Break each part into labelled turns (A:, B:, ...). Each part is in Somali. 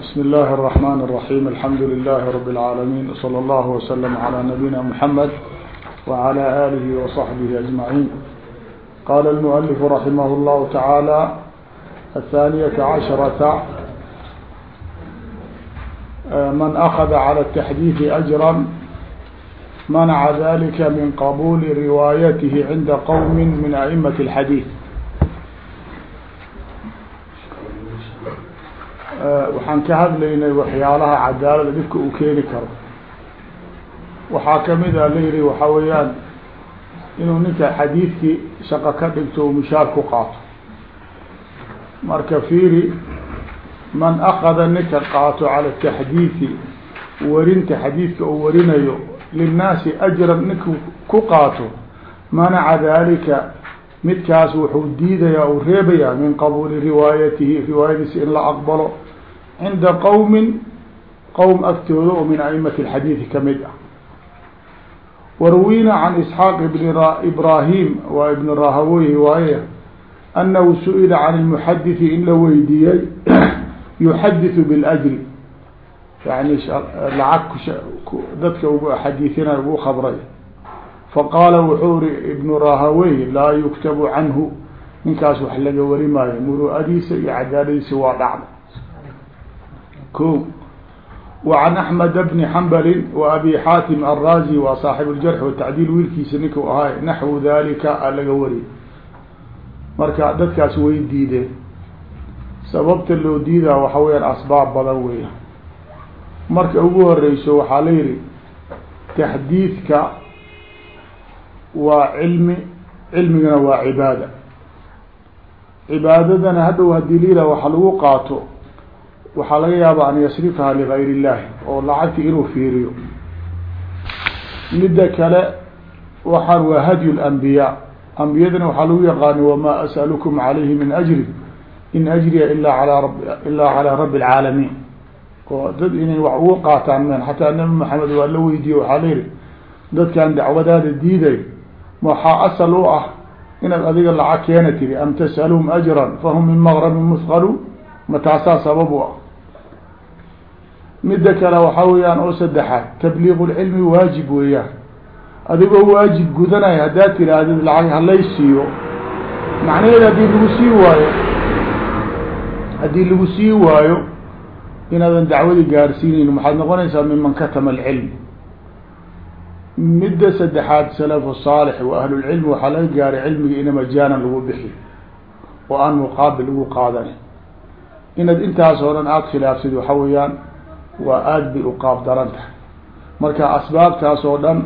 A: بسم الله الرحمن الرحيم الحمد لله رب العالمين وصلى الله وسلم على نبينا محمد وعلى آله وصحبه أجمعين قال المؤلف رحمه الله تعالى الثانية عشرة من أخذ على التحديث أجرا منع ذلك من قبول روايته عند قوم من أئمة الحديث waxaan ka hadlaynay waxyaalaha cadaalada dhibka uu keeni karo. Waxaa ka mid a la yihi waxaa weeyaan inuu ninka xadiidkii shaqo ka dhigto u mishaar ku qaato. Marka fiiri man akada ninka qaato cala taxdiidi warinta xadiidka uu warinayo linnaasi ajran ninka ku qaato manaca dalika midkaas wuxuu diidayaa uu reebayaa min qabuuli riwaayatihi riwaayadiisa in la aqbalo cinda qowmin qowm agtooda oo min aimati alxadiidi ka mid ah. Warwina can isxaaq ibni ibraahim waa ibni rahaweyhi waaye annahu su'ila can lmuxadidi in la weydiiyey yuxadidu biljri. Yani lacag dadka ugu xadiiinay ugu khabray faqaala wuxuu uri ibnu rahawey laa yuktabu canhu. Ninkaas wax laga wari maayo muruadiisa iyo cadaaladiisa waa dhacda ko وعن أحمد بن حنبل وأbي xاtم الرازي waa صاaحب الجرح والتعdيل wiilkiisa ninka ahay نaحو ذalika laga wari marka dadkaas way diideen sababta loo diidaa waxa weyaan asbaab badan wey marka ugu horeyso waxaa la yihi تxdiidka waa cilmi cilmigana waa cibaada cibaadadana hadhow hadii lila waxa lagu qaato waxaa laga yaaba an yasrifaha ligayr illahi oo lacagti inuu fiiriyo. Midda kale waxaan waa hadyu lambiyaa ambiyadana waxaa lagu yaqaani wamaa as'alukum calayhi min ajri in ajriya ilaa alaa rab ilaa calaa rabbi alcaalamiin oo dad inay wax ugu qaataan men xataa nabi maxamed waa la weydiiye waxaa la yihi dadkan dacwadaada diiday waxaa asal u ah inaad adiga lacag keena tiri am tas'aluhum ajran fahum min maqramin musqaluun ma taasaa sabab u ah midda kale waxaa weeyaan oo saddexaad tabliiq lcilmi waajib weeyaan. Adigoo waajib gudanaya haddaad tirahdid lacag halay siiyo. Macnaheed haddii lagu sii waayo haddii lagu sii waayo inaadan dacwadi gaarsiinayn waxaad noqonaysaa miman katama alcilm. Midda saddexaad salafu saalix wa ahlulcilmi waxaa laga gaaray cilmiga ina majaanan lagu bixi oo aan muqaabil ugu qaadanin inaad intaas oo dhan aada khilaafsid waxa weeyaan waa aada bay u qaab daran tahay. Marka asbaabtaas oo dhan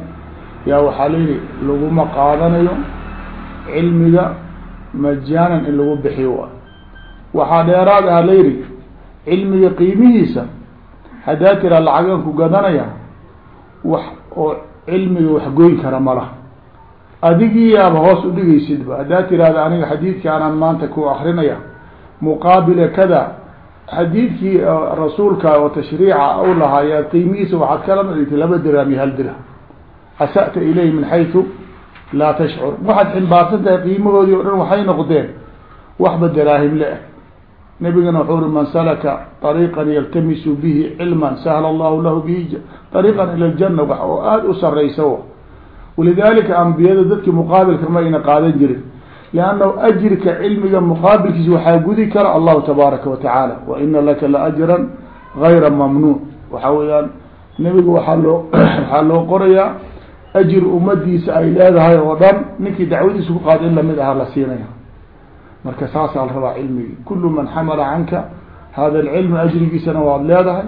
A: yaa waxaa layihi laguma qaadanayo cilmiga majaanan in lagu bixiyo wa waxaa dheeraad ah layihi cilmiga qiimihiisa haddaa tiraa lacagan ku gadanaya wax oo cilmiga wax goyn kara malaha adigii yaaba hoos udhigaysidba haddaa tirahda aniga xadiidkaanaan maanta ku akrinaya muqaabila kada xadiidkii rasuulka oo tashriica u lahaa qiimihiisa waxaad kala madhigtay laba dirham iyo hal dirham asa'ta ilayh min xaytu laa tashcur. Waxaad ximbaarsan tahay qiimahoodii o dhan waxay noqdeen waxba daraahim le-ah nabigana wuxuu uri man salaka طariiqan yaltamisu bihi cilman sahla allahu lahu bihi طariiqan ila ljana wax oo aada u saraysa walidalika ambiyada dadkii muqaabilka ma ayna qaadan jirin lannahu ajirka cilmiga muqaabilkiisa waxaa gudi kara allahu tabaaraka wa tacaala wa ina laka laajran gayra mamnuun waxa weeyaan nebiga waaa loo waxaa loo qorayaa ajir ummadiisa ay leedahay oo dhan ninkii dacwadiisa ku qaada in la mid aha la siinaya marka saasaa la rabaa cilmigii kulu man xamala canka hada alcilm ajrigiisana waad leedahay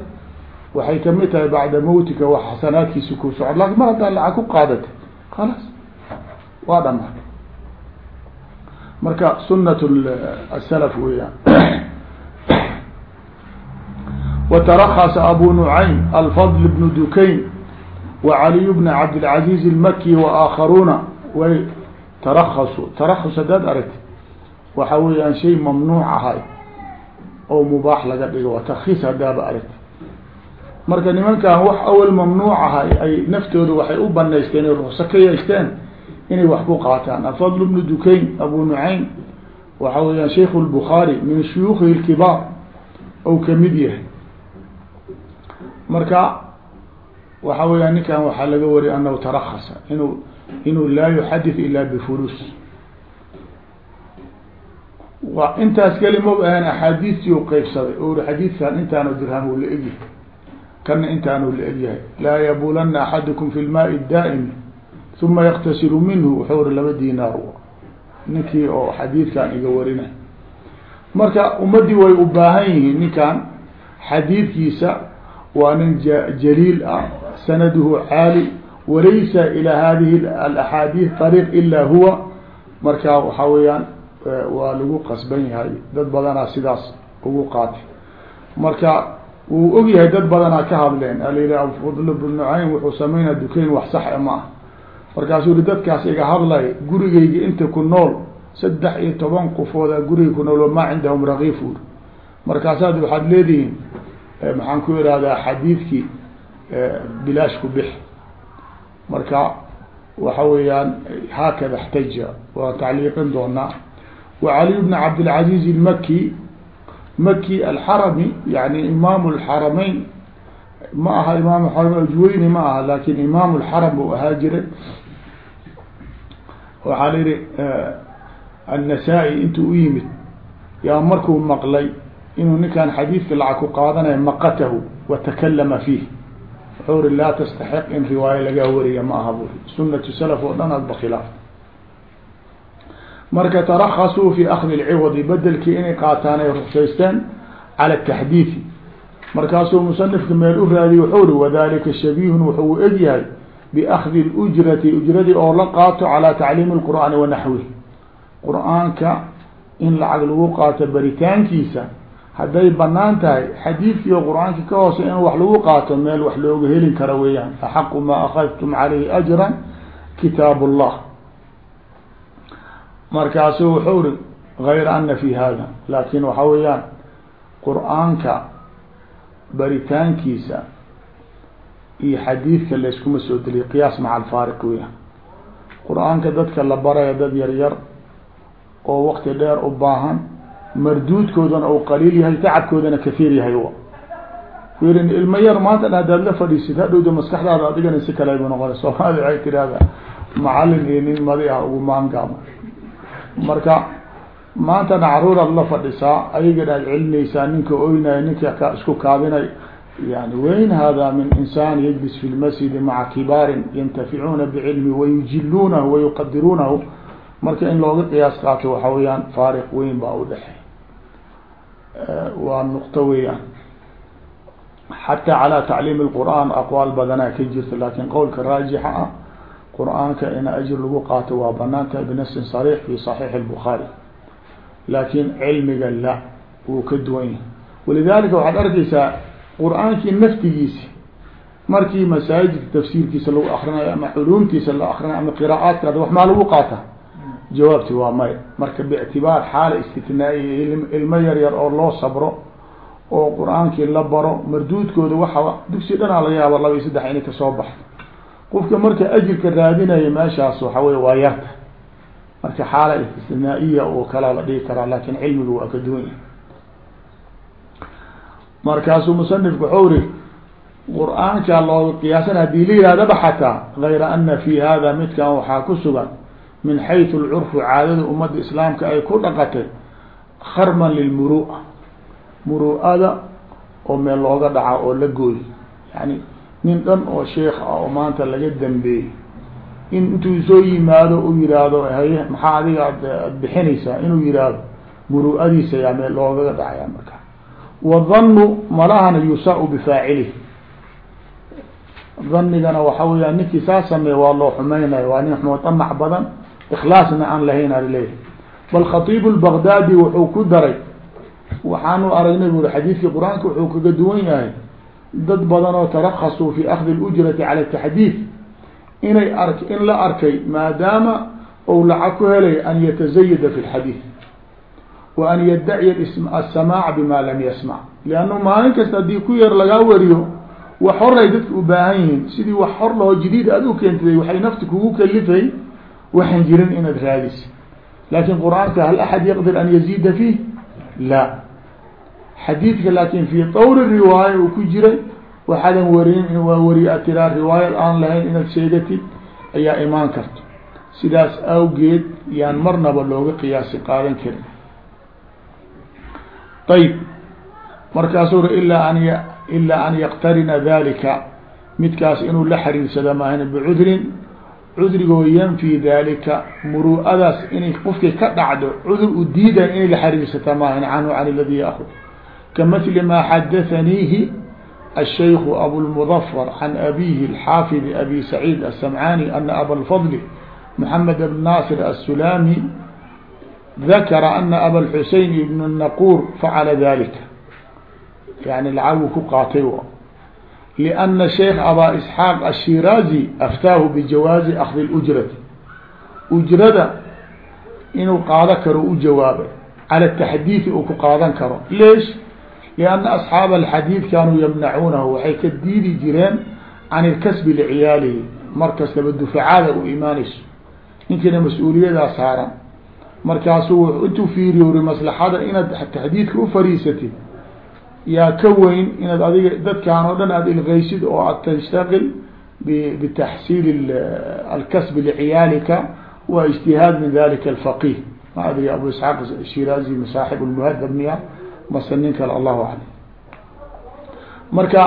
A: waxay ka mid tahay bacda mawtika wax xasanaadkiisa ku socod laakiin mar haddaa lacag ku qaadatay khalaas waa marka sunat asalaf weeyaan وترخص أبو نعيم الفضل بن دكين وعلي بن عبد العزيز المكي وآخرون way ترخصوا ترخص hadaad aragti waxa weeyaan shay mamnuuc ahay oo mubaax laga dhigo waa ترkيis hadaaba aragti marka nimankan wax awal mamnuuc ahay ay naftooda waxay u banaysteen ay rukso ka yeeshteen inay wax ku qaataan. Afadl bnu dukayn abu nucaym waxa weeyaan shaykh lbukhaari min shuyuukihi اlkibaar ou ka mid yahay. Marka waxa weyaan ninkan waxaa laga wariyay anahu tarakasa inuu inuu laa yuxadith ila bifulus wa intaas keli ma ahan axaadiistii qeybsaday o xadiidkan intaanu dirham la egyahay. Kana intaanu la egyahay. Laa yabulana axadukum fi uma yaktasilu minhu wuxuu uri laba dinaar ninkii oo xadiidkan iga warinay marka ummaddii way u baahan yihiin ninkan xadiidkiisa waa nin jaliil ah sanaduhu caali walaysa ilى hadihi alaxaadiid ariiq ila huwa marka waxaa weeyaan waa lagu qasban yahay dad badanaa sidaas ugu qaatay marka wuu og yahay dad badanaa ka hadleen alayidhi abufadl bn nucaym wuxuu sameynaa dukeyn wax sax ah markaasuu ui dadkaas iga hadlay gurigayga inta ku nool saddex iyo toban qufooda guriga ku nool maa cindahum rakiif uri markaasaad waxaad leedihiin eh, maxaan ku ihahdaa xadiidkii eh, bilaash ku bix. Marka waxa weeyaan haakada xtaja waan tacliiqin doonaa. Wacaliy bn cabdilcaziz ilmaki maki alxarami yani imaamu lxaramayn ma aha imaam aramayn ajweyni ma aha laakin imaamu lxaram buu ahaa jiray waxaa la yihi eh, annasa-i intuu u yimid yaa markuu maqlay inuu ninkaan xadiidka lacag ku qaadanayo maqatahu wa takalama fiih. Wuxuu ri laa tastaxiq in riwaayo lagaa wariya ma aha buuri sunatu salaf oo dhan adba khilaaf. Marka tarakasuu fi akdi lciwadi bedelkii inay qaataan ay rugsaysteen cala taxdiidi markaasuu musanifka meel u raadiye wuxuu ri wadalika shabihun wuxuu u egyahay biakdi lujrati ujradii oo la qaato calaa tacliimi lqur'aani wa naxwih qur'aanka in lacag lagu qaato baritaankiisa hadday bannaan tahay xadiidkii oo qur'aanka ka hoose in wax lagu qaato meel wax looga helin kara weeyaan axaqu maa akadtum calayhi ajran kitaab اllah markaasu wuxuu ri gayra ana fi hada laakin waxa weeyaan qur'aanka baritaankiisa iyo xadiidka layskuma soo deliya qiyaas maca alfaariq weya qur'aanka dadka la baraya dad yar yar oo wakti dheer u baahan marduudkoodana uu qaliil yahay tacabkoodana kahiir yahay firin ilmo yar maanta hadaad la fadhiisid hadhowda maskaxdaada adigana si kale bu noqona soomaalida waxay tirahda macalin iyo nin madi ah ugu maangaama. Marka maantana caruuraad la fadhisaa ayagana aad celinaysaa ninka oynaya ninka ka isku kaabinay yani wayn hada min insaan yajlis fi lmasjidi maca kibaarin yantaficuuna bicilmi wayujiluunahu wayuqadiruunahu marka in looga qiyaas qaato waxa weeyaan faariq weyn baa u dhexey waa nuqto weeyaan xataa calaa tacliimi lqur'aan aqwaal badanaa ka jirta laakiin qowlka raajixa ah qur'aanka in ajir lagu qaato waa bannaan tahay binasin sariix fi saxiixi lbukhaari laakin cilmiga la wuu ka duwan yahay walidalika waxaad arkeysaa qur'aankii naftigiisi markii masaajidka tafsiirkiisa lagu akrinayo ama culuumtiisa la akrinayo ama qiraacaadka wax maa lagu qaata jawaabti waa maya marka bictibaar xaala istitnaa'iya ilmo yar yar oo loo sabro oo qur'aankii la baro marduudkooda waxa dugsi dhanaa laga yaaba laba iyo saddex inay ka soo baxdo. Qofka marka ajirka raadinaya meeshaas waxa wey waa yarta marka xaala istinaa-iya oo kalaa la dhigi karaa laakiin cilmiga waa ka duwan yahay markaasuu musanifku waxau ri qur'aanka looga qiyaasan haddii la yihahdaba xataa gayra ana fi hada midkan waxaa ku sugan min xayثu lcurfu caadada ummadda islaamka ay ku dhaqatay kharman lilmurua muru'ada oo meel looga dhaca oo la gooy yani nin dhan oo sheekh ah oo maanta laga dambeeyey in intuu soo yimaado u yihaahdo haye maxaa adiga ad ad bixinaysaa? Inuu yihahdo muru'adiisa yaa meel loogaga dhacaya marka wadanu malahana yusaa bifaacilih danigana waxa weyaan ninkii saa sameey waa loo xumeynaya waa nin muطamac badan ikhlaasna aan lahayn alaleeyahy bal khatiib lbagdaadi wuxuu ku daray waxaanu aragnay buri xadiidkii qur'aanka wuxuu kaga duwan yahay dad badan oo tarakasuu fi akdi اlujrati cala taxdiid inay ark in la arkay maadaama ou lacag ku helay an yatazayada fi lxadiid wa an yaddaciya asamaac bima lam yasmac liannu maalin kasta haddii ku yar lagaa wariyo wax horay dadka u baahan yihiin sidii wax hor laho jadiid aad u keentay waxay nafti kugu kalifay waxaan jirin inaad raadis. Laakin qur'aanka hal axad yaqdir an yaziida fiih? La. Xadiidka laakin fi tawri riwaaya uu ku jiray waxaadan warinin waa wari a tiraa riwaayad aan lahayn inaad sheegatid ayaa imaan karto. Sidaas awgeed yaan marnaba looga qiyaasi qaadan karin ayb markaasuu ri ilaa an ilaa an yaqtarina dalika midkaas inuu la xiriirsada maahan bicudrin cudrigoo yanfi dalika muru'adaas inay qofkay ka dhacdo cudur u diidan inay la xiriirsata maahan canhu can aladi yaأkud kamثli ma xadaثaniihi الشhيk أbو المظفر عن أbيه الحافظ أbي سعيد السمعاني أن أbا الفضل محمد بن ناصر dakara ana aba lxuseyn ibn naquur facala dalika yani lacag u ku qaatay liana sheikh abaa isxaaq ashiraazi aftaahu bijawaazi akdi lujrati ujrada inuu qaado karo u jawaabay cala taxdiidi uu ku qaadan karo leesh lianna asxaaba alxadiid kaanuu yamnacuunahu waxay ka diidi jireen can ilkasbi liciyaalihi markastaba dufacaada u imaanayso ninkiina mas'uuliyadaas saaran markaasuu intuu fiiriyo uri maslaxada inaad taxdiidka u fariisatid. Yaa ka weyn inaad adiga dadkaan oo dhan aada ilgeysid oo aad tashtaqil bitaxsiil alkasb liciyaalika wa ijtihaad min dalika alfaqih ma adri abu isxaaq shiraazi masaaxib lmuhadab miya mase nin kale allahu aclam. Marka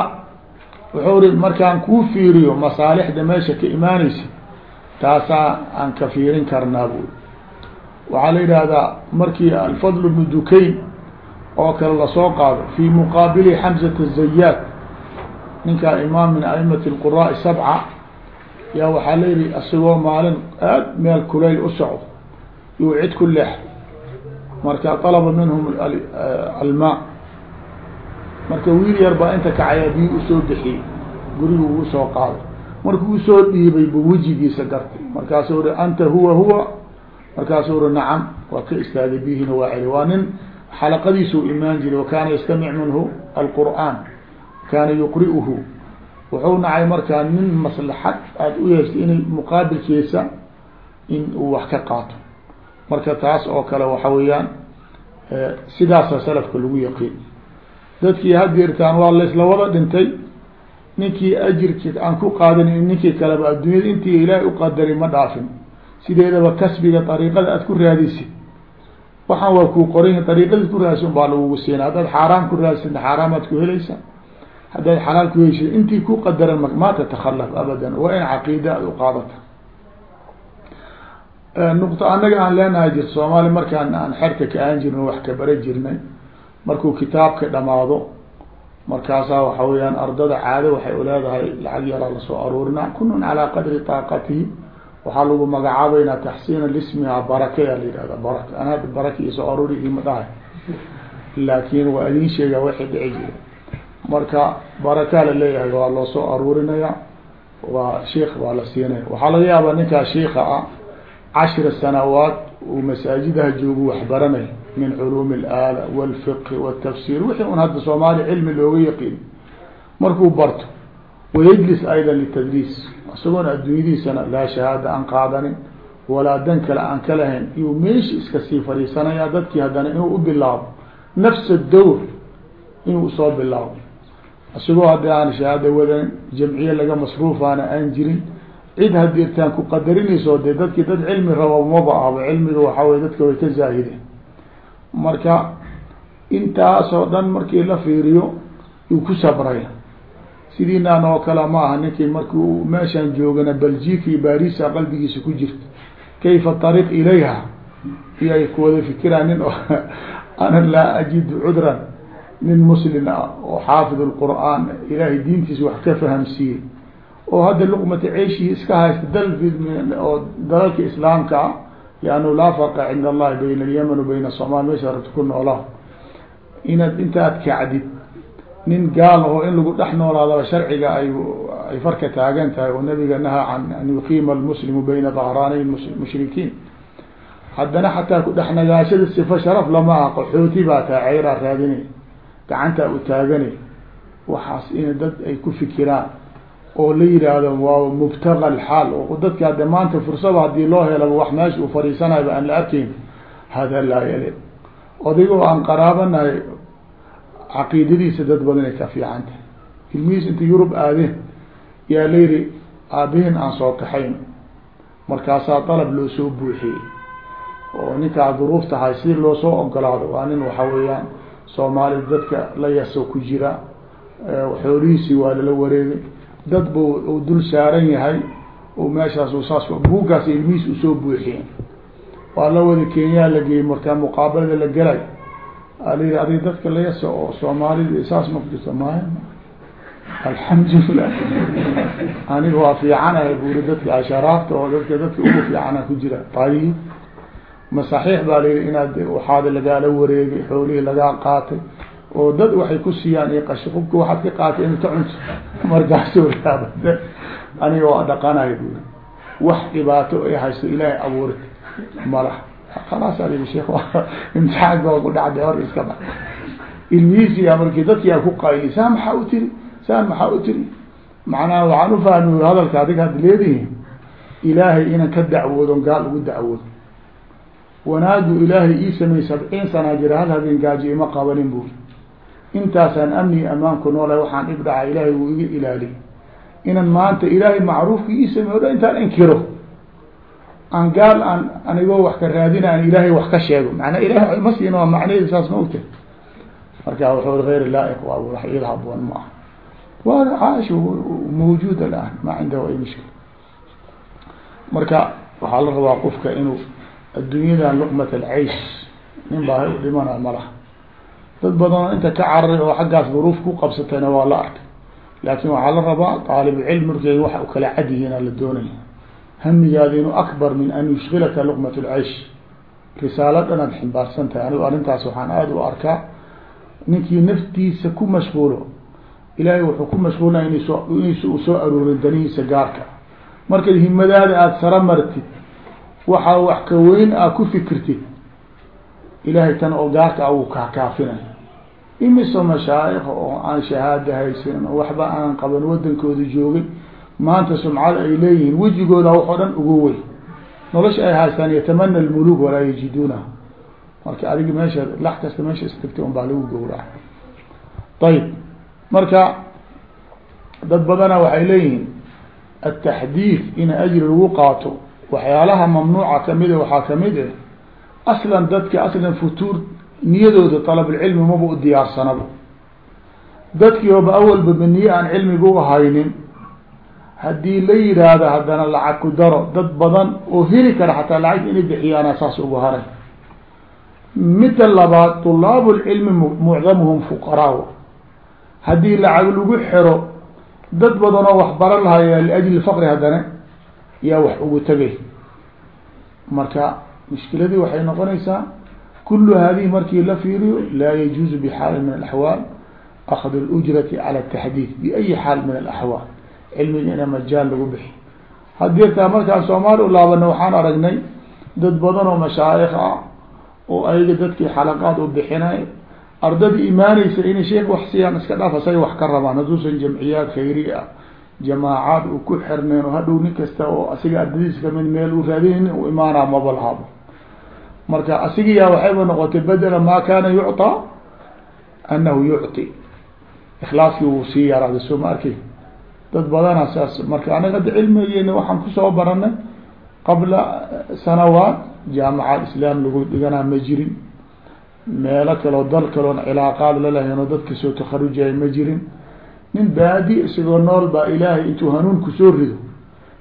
A: wuxuu ri markaan kuu fiiriyo masaalixda meesha ka imaaneysa taasaa aan ka fiirin karnaa bui waxaa la yidhaahdaa markii alfadl bnu dukayn oo kale lasoo qaado fi muqaabili xamzat الzayaad ninkaa imaam min aimati اlquraaءi sabca yaa waxaa la yihi isagoo maalin aad meel kulayl u socdo yuu cid ku leexday marka طalaba minhum almaa marka wiil yar baa inta kacayaa biyo usoo bixiyey gurigu uu soo qaaday markuu usoo dhiibay bu wejigiisa gartay markaasuu ri anta huwa huwa markaasuu ri nacam waa ka istaagay biyihina waa celi. Waa nin xalaqadiisuu imaan jiray wakaana yastamic minhu alqur'aan kaana yuqri'uhu wuxuu nacay markaa nin maslaxad aada u yeeshtay inay muqaabilkiisa in uu wax ka qaato. Marka taas oo kale waxa weeyaan sidaasa salafka lagu yaqiin dadkii hadeertaan waa laysla wada dhintay. Ninkii ajirki aan ku qaadanin ninkii kaleba adduunyada intii ilaahay uqadaray ma dhaafin sideedaba kasbiga ariiqada aad ku raadisid waxaan waa kuu qoran ariiqadii ku raadsin baa lagugu siina haddaad xaaraam ku raadsidna xaaraamaad ku helaysa. Haddaad xalaal ku heshid intii ku qadaran ma tatakhalaf abadan. Waa in caqiida aad uqaadata nuqto annaga aan leenahay jir soomaali markaan aan xerta ka aan jirna wax ka bara jirnay markuu kitaabka dhamaado markaasaa waxa weyaan ardada caado waxay uleedahay lacag yaraa la soo aruurina kunun calaa qadri taaqatihi waxaa lagu magacaabeynaa taxsiina lismiha baraka yaa la yihahda baraka iyo soo dhahay. Laakin waa idin sheegaa waxay dhici jira marka barakaa la leeyahay waa loo soo aruurinaya waa sheik baa la siinaya waxaa laga yaabaa ninkaa shiika ah cashra sanawaat uu masaajidaha joogu waxbaranay min culuumi alaala walfiqhi waltafsir wixii un hadda soomaaliya cilmi looga yaqiin markuu barto wayajlis ayda litadriis isagoona adduunyadiisana laa shahaada aan qaadanin walaa dan kale aan ka lahayn iyuu meesha iska sii fadhiisanaya dadkii haddana inuu u bilaabo nafsa dawr inuu u soo bilaabo isagoo haddi aan shahaada wadan jamciye laga masruufaana aan jirin cid hadirtaan ku qadarinayso de dadki dad cilmi rabo maba ahba cilmiga waxaa wey dadka way ka zaahideen marka intaasoo dhan markii la fiiriyo yuu ku sabraya sidiinaan oo kale ma aha ninkii marki meeshaan joogana belgica iyo barisa qalbigiisa ku jirta. Kayfa ariiq ilayha? Iyo ay kuwada fikiraan nin ana laa ajidu cudran. Nin muslin ah oo xaafid lqur'aan ilaahay diintiisa wax ka fahamsiiyey. Oo hadda luqmata ceeshihii iska haysta dal oo dalalka islaamka ah liannahu laa farqa cinda allahi bayna alyaman bayna somaal meesha rabta ku noolaa. Inaad intaad kacdid nin gaal oo in lagu dhex noolaadaba sharciga ay ay farka taagan tahay oo nabiga nahaa can an yuqiima almuslimu bayna dahraanay mushrikiin. Haddana xataa ku dhex nagaashada sifa sharaf lama ah qaxooti baa taa ceyraa raadinay gacantaa u taaganay waxaas in dad ay ku fikiraan oo la yihaahdo waa mubtaga alxaal oo dadka hadde maanta fursada haddii loo helaba wax meesha uu fadhiisanayba aan la arkayn hada laa yali odaygoo aan qaraabanahay caqiidadiisa dad badan ay ka fiican tahay ilmihiis inta yurub aadeen yaa la yihi aabihin aan soo kaxayn. Markaasaa dalab loo soo buuxiyey. Oo ninkaa duruufta hay si loo soo ogolaado waa nin waxa weeyaan soomaali dadka la yaso ku jira xoolihiisii waa lala wareegay. Dad bu uu dul saaran yahay oo meeshaas saas buuggaas ilmihiis u soo buuxiyeen waa la wada kenyaa la geeyey markaa muqaabalada la gelay alayii adig dadka yaso oo soomaalida saas ma kujirta maya alxamdulilah aniga waa fiicanahay buri dadka asharaafta oo dadka dadka ugu fiicana ku jira ayib ma saxiix baa la yihi inaad waxaada lagaala wareegay xoolihii lagaa qaatay oo dad waxay ku siiyaan iyo qashi qubka waxaad ka qaatay inta cunto markaasoo yaabade aniga waa dhaqanahay buri wax dhibaato ay haysto ilaahay abuuray malaha khalaas ali sheek imtixaanka waa ku dhacday hor iska ba ilmihiisiyaa markii dadkiyaa ku qayli saa maxaa u tiri saan maxaa u tiri macnaha waxaan ufahmi hadalka adiga had leedihin ilaahay inan ka dacwoodon gaal ugu dacwoodo wanaagu ilaahay ii sameeyey sabciin sanaa jira hal habeen gaajo ima qabanin buri intaasaan amni amaanku noolahay waxaan dhib dhaca ilaahay wuu iga ilaaliy inan maanta ilaahay macruufka ii dhan intaan inkiro aan gaal aan anigoo wax ka raadina an ilaahay wax ka sheego. Manaa ilahay ma siina waa macnaheedu saas ma ogta marka wuxuu gayr laa'iq waa wax iyada haboon ma aha. Waa caash mawjuud alaan ma cindahu ay mushkil marka waxaa la rabaa qofka inuu adduunyadan luqmat alcaysh nin baa u dhimana malaha dad badanoo inta ka cararay oo xaggaas duruuf ku qabsatayna waa la arkay. Laakin waxaa la rabaa aalibulcilm markay waxa u kala cad yihiina la doonaya hamigaada inuu akbar min an yushkilaka luqmat lcaysh risaalo dhan aad ximbaarsan tahay anigu arrintaas waxaan aada u arkaa ninkii naftiisa ku mashquulo ilaahay wuxuu ku mashquulnaya inaysa soo aroorin danihiisa gaarka markaad himadaada aada sara martid waxaa wax ka weyn aa ku fikirtid ilaahay tan oo gaarka a wuu kaakaafinay imiso mashaayikha oo aan shahaada haysanin oo waxba aanan qaban wadankooda joogay maanta sumcada ay leeyihiin wejigooda waxoo dhan ugu wey nolosha ay haystaan yatamana almuluk walaa yajiduunaha marka adiga meesha lax kasta meesha istagtay un baa lagu gowraca ayib marka dad badana waxay leeyihiin ataxdiid in ajri lagu qaato waxyaalaha mamnuuca kamida waxaa ka mid ah aslan dadka aslan futuur niyadooda dalabulcilmi maba u diyaarsanaba dadkii ooba awalba baniye aan cilmiga u haynin haddii la yihaahdo haddana lacag ku daro dad badan oo heli kara xataa lacag inay bixiyaana saas ugu haray midda labaad طulaab اlcilmi mucdamuhum fuqaraa haddii lacag lagu xiro dad badanoo wax baran lahaya liajli faqri haddana yaa wax ugu tegay marka mushkiladii waxay noqonaysaa kulu hadihi markii la fiiriyo laa yajuuzu bxaali min اaxwaal akd اlujrati calى الtaxdiid biayi xaal min اlaxwaal cilmiga ina majaal lagu bixi. Haddii taa markaan soomaali u waxaan aragnay dad badan oo mashaayikh ah oo ayaga dadkii xalaqaad u bixinay. Ardadii imaaneysa inay sheek wax siiyaan iska dhaaf asay wax ka rabaan hadduusan jamciyaad khayri ah jamaacaad u ku xirneen oo hadhow nin kasta oo asiga ardadiis ka mid meel u raadinayni u imaanaa maba lahaabo marka asigiyaa waxayba noqotay bedela maa kaana yucطaa anahu yucطi ikhlaaskii wuu sii yaraaday. Soo ma arkey dad badana saas marka anaga ada cilmigeyna waxaan ku soo baranay qabla sanawaat jaamacaad islaam lagu dhiganaa ma jirin. Meelo kaleo dal kaloon cilaaqaad lalahayn oo dadka soo takharujaya ma jirin. Nin baadi isagoo nool baa ilaahay intuu hanuun ku soo rido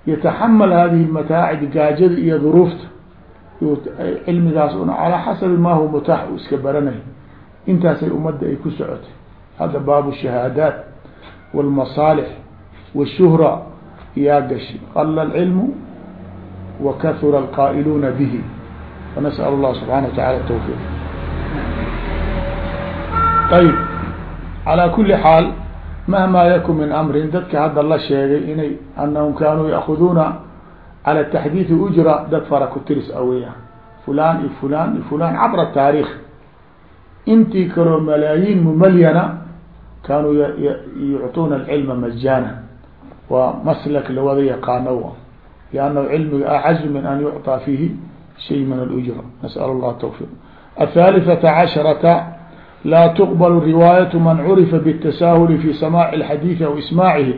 A: yataxamal hadihi mataacid gaajada iyo duruufta. Cilmigaas un calaa xasabi ma huwa mutaax u iska baranay. Intaasay ummadda ay ku socotay. Hadda baabu shahaadaat wاlmasaalix wالshuhra yaa gashi qala اlcilmu wakahura alqaa'iluuna bihi wanasأl اllah subxana wa tacala tawfiq ayb calaa kuli xaal mahma yakun min amrin dadka hadda la sheegay inay anahum kaanuu yaakuduuna cala taxdiidi ujra dad fara ku tiris aweya fulan iyo fulan iyo fulan cabra taarikh intii kaloo malaayiin mumalyana kaanuu yucطuuna alcilma majaana waa maslak lawada yaqaano liannahu cilmiga acazu min an yucطى fiihi shay min alujra nasأl اllah tawfiq athaalithata casharata laa tuqbal riwaayat man curifa bالtasahuli fi samaaci اxadiiثi aw ismaacihi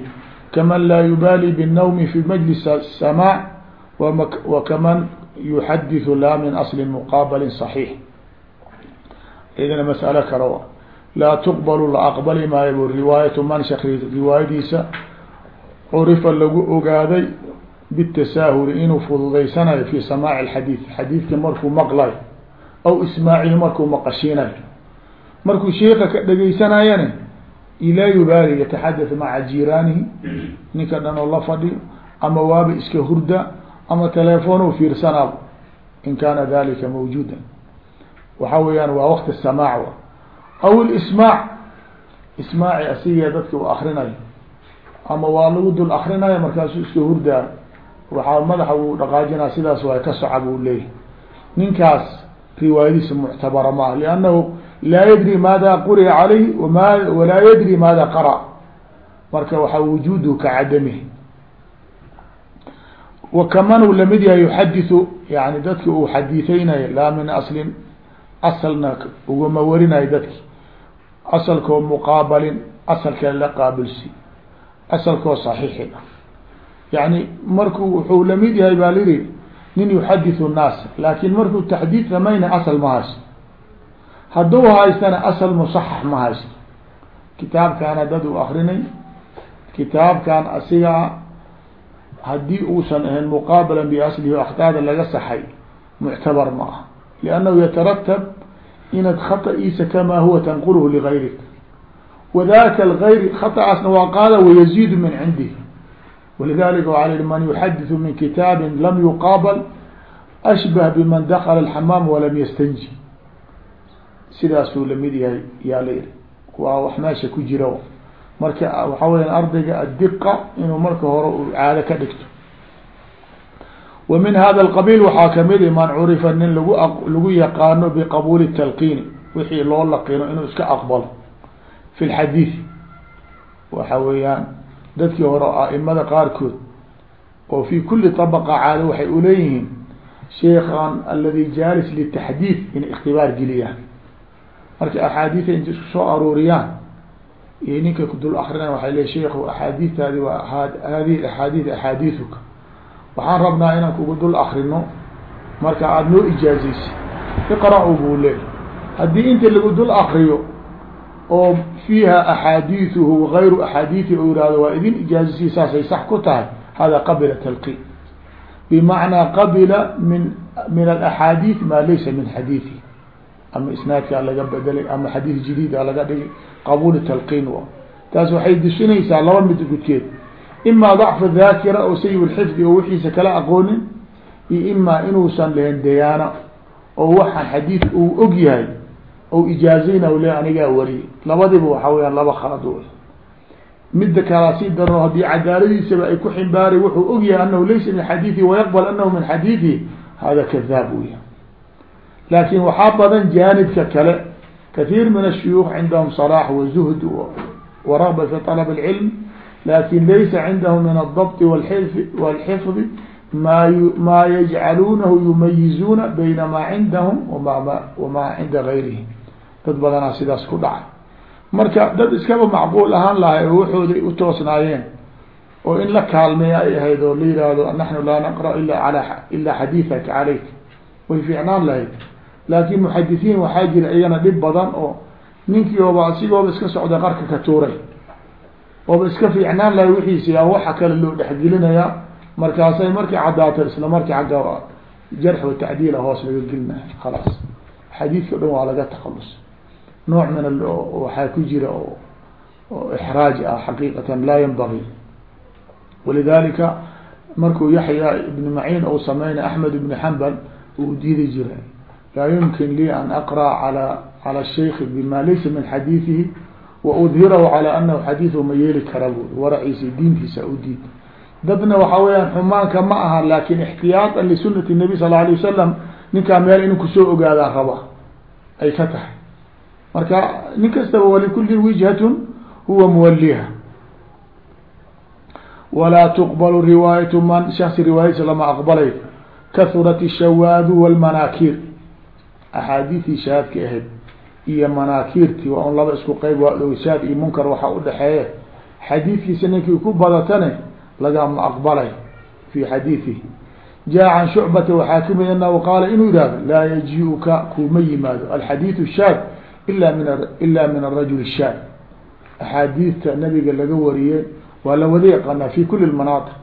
A: kaman laa yubaali bالnawmi fi majlis الsamaac wakaman yuxadiثu la min asli muqaabalin صaxiix idana masalo kale laa tuqbalu la aqbali maayo riwaayatu man shak riwaayadiisa curifa lagu ogaaday bitasaahuli inuu fududaysanayo fi samaaci اxadiid xadiidka markuu maqlayo aw ismaacihi markuu maqashiinayo markuu sheika ka dhegeysanayana ilaa yubaali yataxadath maca jiraanihi ninka dhan oo la fadhiyo ama waaba iska hurda ama telefoon fiirsanaa in kaana dalika mawjuuda waxa weeyaan waa waqti samaac aw ismaac ismaaci asiga dadka u akrinayo ama waa lagu dul akrinayo markaasuu iska hurdaa. Waxaa madaxa uu dhaqaajinaa sidaas waa ka soca buu leeyahy ninkaas riwaayadiisa muctabara maaha liannahu laa yadri maada quri'a calayh ma walaa yadri maada qara marka waxaa wujuudu ka cadamihi wa kaman uu la mid yahay yuxadiثu yani dadki uu xadiiثeynayo laa min aslin asalna ugama warinayo dadki. Asalkoo muqaabalin asalka la qaabilsi asalkoo saxiixi ah. Yani markuu wuxuu la mid yahay baa lidi nin yuxadiu nnaasa laakin markuu taxdiid samayna asal ma haysto. Hadduu haystana asal musaxax ma haysto. Kitaabkaana dad u akrinay kitaabkan asigaa haddii uusan ahayn muqaabala biaslihi akhtaada laga saxay muctabar ma ah liannahu yataratab inaad khata'iisa kamaa huwa tanquluhu ligayrik wadaka algayr khataasna waa qaada wayaziidu min cindihi walidalika waa l man yuxadiثu min kitaabi lam yuqaabal ashbah biman dakla alxamaam walam yastanji sidaasuu la mid yahay yaa la yihi waa wax meesha ku jira marka waxaa weya ardayga addiqa inuu marka hore u caado ka dhigto wa min hada alqabiil waxaa ka mid man curifa nin lagu lagu yaqaano biqabuuli talqiini wixii loo laqino inuu iska aqbalo fi lxadiid waxa weeyaan dadkii hore aimada qaarkood oo fi kuli طabaqa caado waxay uleeyihiin sheikhan aladi jaalis litaxdiid in ikhtibaar geliyaan marka axaadiida inta isku soo aruuriyaan iyo ninka kudul akrina waxay le sheikhu axaadiitaadi waa hadihi axaadiid axaadiiuka waxaan rabnaa inaan kugu dul akrino marka aada noo ijaazeysa iqra-u buu leey haddii inta lagu dul akriyo oo fiiha axaadiiuhu wagayru axaadiihi u yihahdo waa idin ijaazisi saasay sax ku tahay. Hada qabila talqiin. Bimacnaa qabila min min alaxaadiid maa laysa min xadiiثi ama isnaadkaa laga bedelay ama xadiid jadiida laga dhigay qabuuli talqiin wa taas waxay disinaysaa laba mid gudkeed imaa dacfa daakira oo sayi lxifdi oo wixiisa kala aqoonin iyo imaa inuusan lahayn dayaano oo waxaan xadiid uu og yahay ou ijaazayna le anigaa wariyay labadiba waxaa weyaan laba khalad w midda kalaa sii darno haddii cadaaladiisaba ay ku ximbaari wuxuu og yahay anahu laysa min xadiiثi wayaqbal anahu min xadiiثi hada kadaab u yahay laakin waxaa badan jaanibka kale kaثيir min الshuyuuk cindahum صلاح وزhd ورغبة في طلب العلم lakin laysa cindahm min الضبط والxفظ ma ma yجcalunahu yumayizuuna bayna ma cindahم wama cinda غayrihim dad badanaa sidaas ku dhacay. Marka dad iskaba macquul ahaan lahay oo waxooday u toosnaayeen oo in la kaalmeeya ay ahayd oo la yihahdo naxnu laa naqra ila al ilaa xadiidaka calayk. Way fiicnaan lahayd. Laakin muxadisiin waxaa jira iyana dhib badan oo ninkii ooba asigooba iska socday qarka ka tuuray. Ooba iska fiicnaan lahay wixiisi a waxa kale loo dhexgelinayaa markaasay markii cadaato isla markii agga jarx watacdiila ah hoos laga gelinahay khalaas xadiidka dhan waa laga takallus nooc min waxaa ku jira oo ixraaj ah xaqiiqatan laa yanbagi walidalika markuu yaxya ibn maciin ou sameynay axmed ibn xambal uu diidi jiray laa yumkin lii an aqra ala cala shaykhi bima laysa min xadiidihi wa udhirahu cala anahu xadiiثu ma yeeli kara bu waraciisa diintiisa u diid dadna waxa weyaan xumaanka ma aha lakin ixtiyaaan lisunati الnabi sal alay wasalam ninkaa meel inu kusoo ogaadaa raba ay ka tahay marka nin kastaba walikuli wijhatun huwa muwaliha walaa tuqbalu riwaayatu man shaksi riwaayadiisa lama aqbalay. Kahurat shawaadu walmanaakiir axaadiistii shahaadka ahayd iyo manaakiirtii waa un laba isku qeyb waa ogsaad iyo munkar waxaa udhaxeeye xadiidkiisa ninkii ku badatane lagama aqbalay fi xadiidihi jaa can shucbata waxaa ka mid anahu qaala inuu yihahdo laa yaji-uka kuuma yimaado. Alxadiidu ila min ila min arajul shaad axaadiidta nabiga laga wariyey waa la wada yaqaanaa fi kuli lmanaaطiq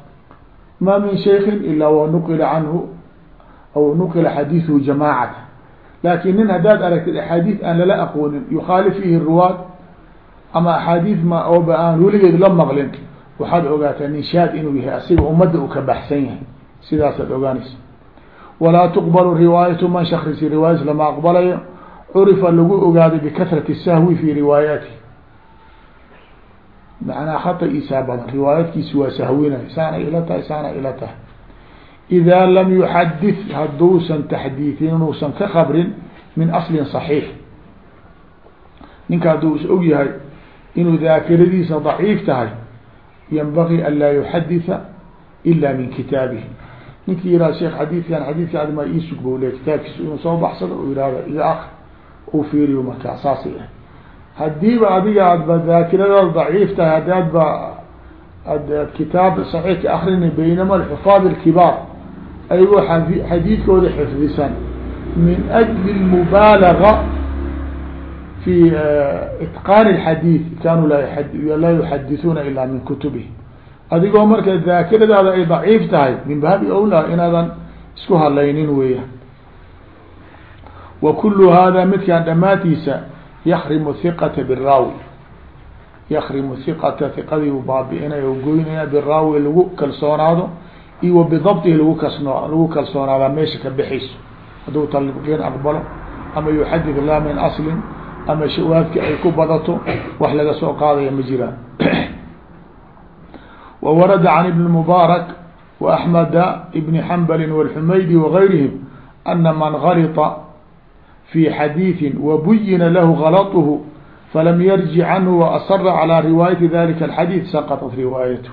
A: ma min shaykin ilaa wa nuqila canhu aw nuqila xadiiثhu jamaacata laakin nin haddaad aragtid axaadiid aan lala aqoonin yukhaalif fihi ruwaad ama axaadiid ma ooba aan weligeed la maqlin waxaad ogaataa nin shaad inuu yahay asiga ummadda uu ka baxsan yahay sidaasaad ogaanaysa walaa tuqbalu riwaayatu man shakrisi riwaayas lama aqbalayo curifa lagu ogaaday bikahrati sahwi fi riwaayaati macnaa khata isaa badan riwaayadkiisi waa sahwinay saana ila tahay saana ila tahay. Idaa lam yuxadith hadduusan taxdiiin inuusan ka kabrin min aslin صaxiix ninka hadduu is og yahay inuu daakiradiisa daciif tahay yanbagii an laa yuxaditha ila min kitaabihi. Ninkii yihah sheekh xadiidkan xadiidka ad maa iisug bo le kitaabkiisa inuu soo baxsado u yihahdo iyo ak uu fiiriyo markaa saasay ah. Hadiiba adiga adba daakiradaada daciif tahay haddi adba ad kitaab saxiix ka akrini baynama alxufaad alkibaar ayagoo xadiidkooda xifdisan min ajli lmubaalaga fi itqaani alxadiid kanuu laa yuxadithuuna ila min kutubihi. Adigoo marka daakiradaada ay daciif tahay min baabi awlaa inaadan isku hadlaynin weeyaan wa kulu hada midkaan dhamaatiisa yakrimu hiqata biraawi yakrimu hiqata hiqadii u baabi'inaya o goynaya biraawi lagu kalsoonaado iyo wa bidabtihi lagu kasno lagu kalsoonaadaa meesha ka bixayso. Hadduu talqin aqbalo ama yuxadid la min aslin ama shawaadki ay ku badato wax laga soo qaadaya ma jiraan wa warada can ibn mubaarak wa axmeda ibni xambali walxumaydi wagayrihim ana man galita في xadيiثi وbuyina lah غلطه falam yarjic canhu وasra calى riwaayati dalika الxadيiث saqطت riwaayat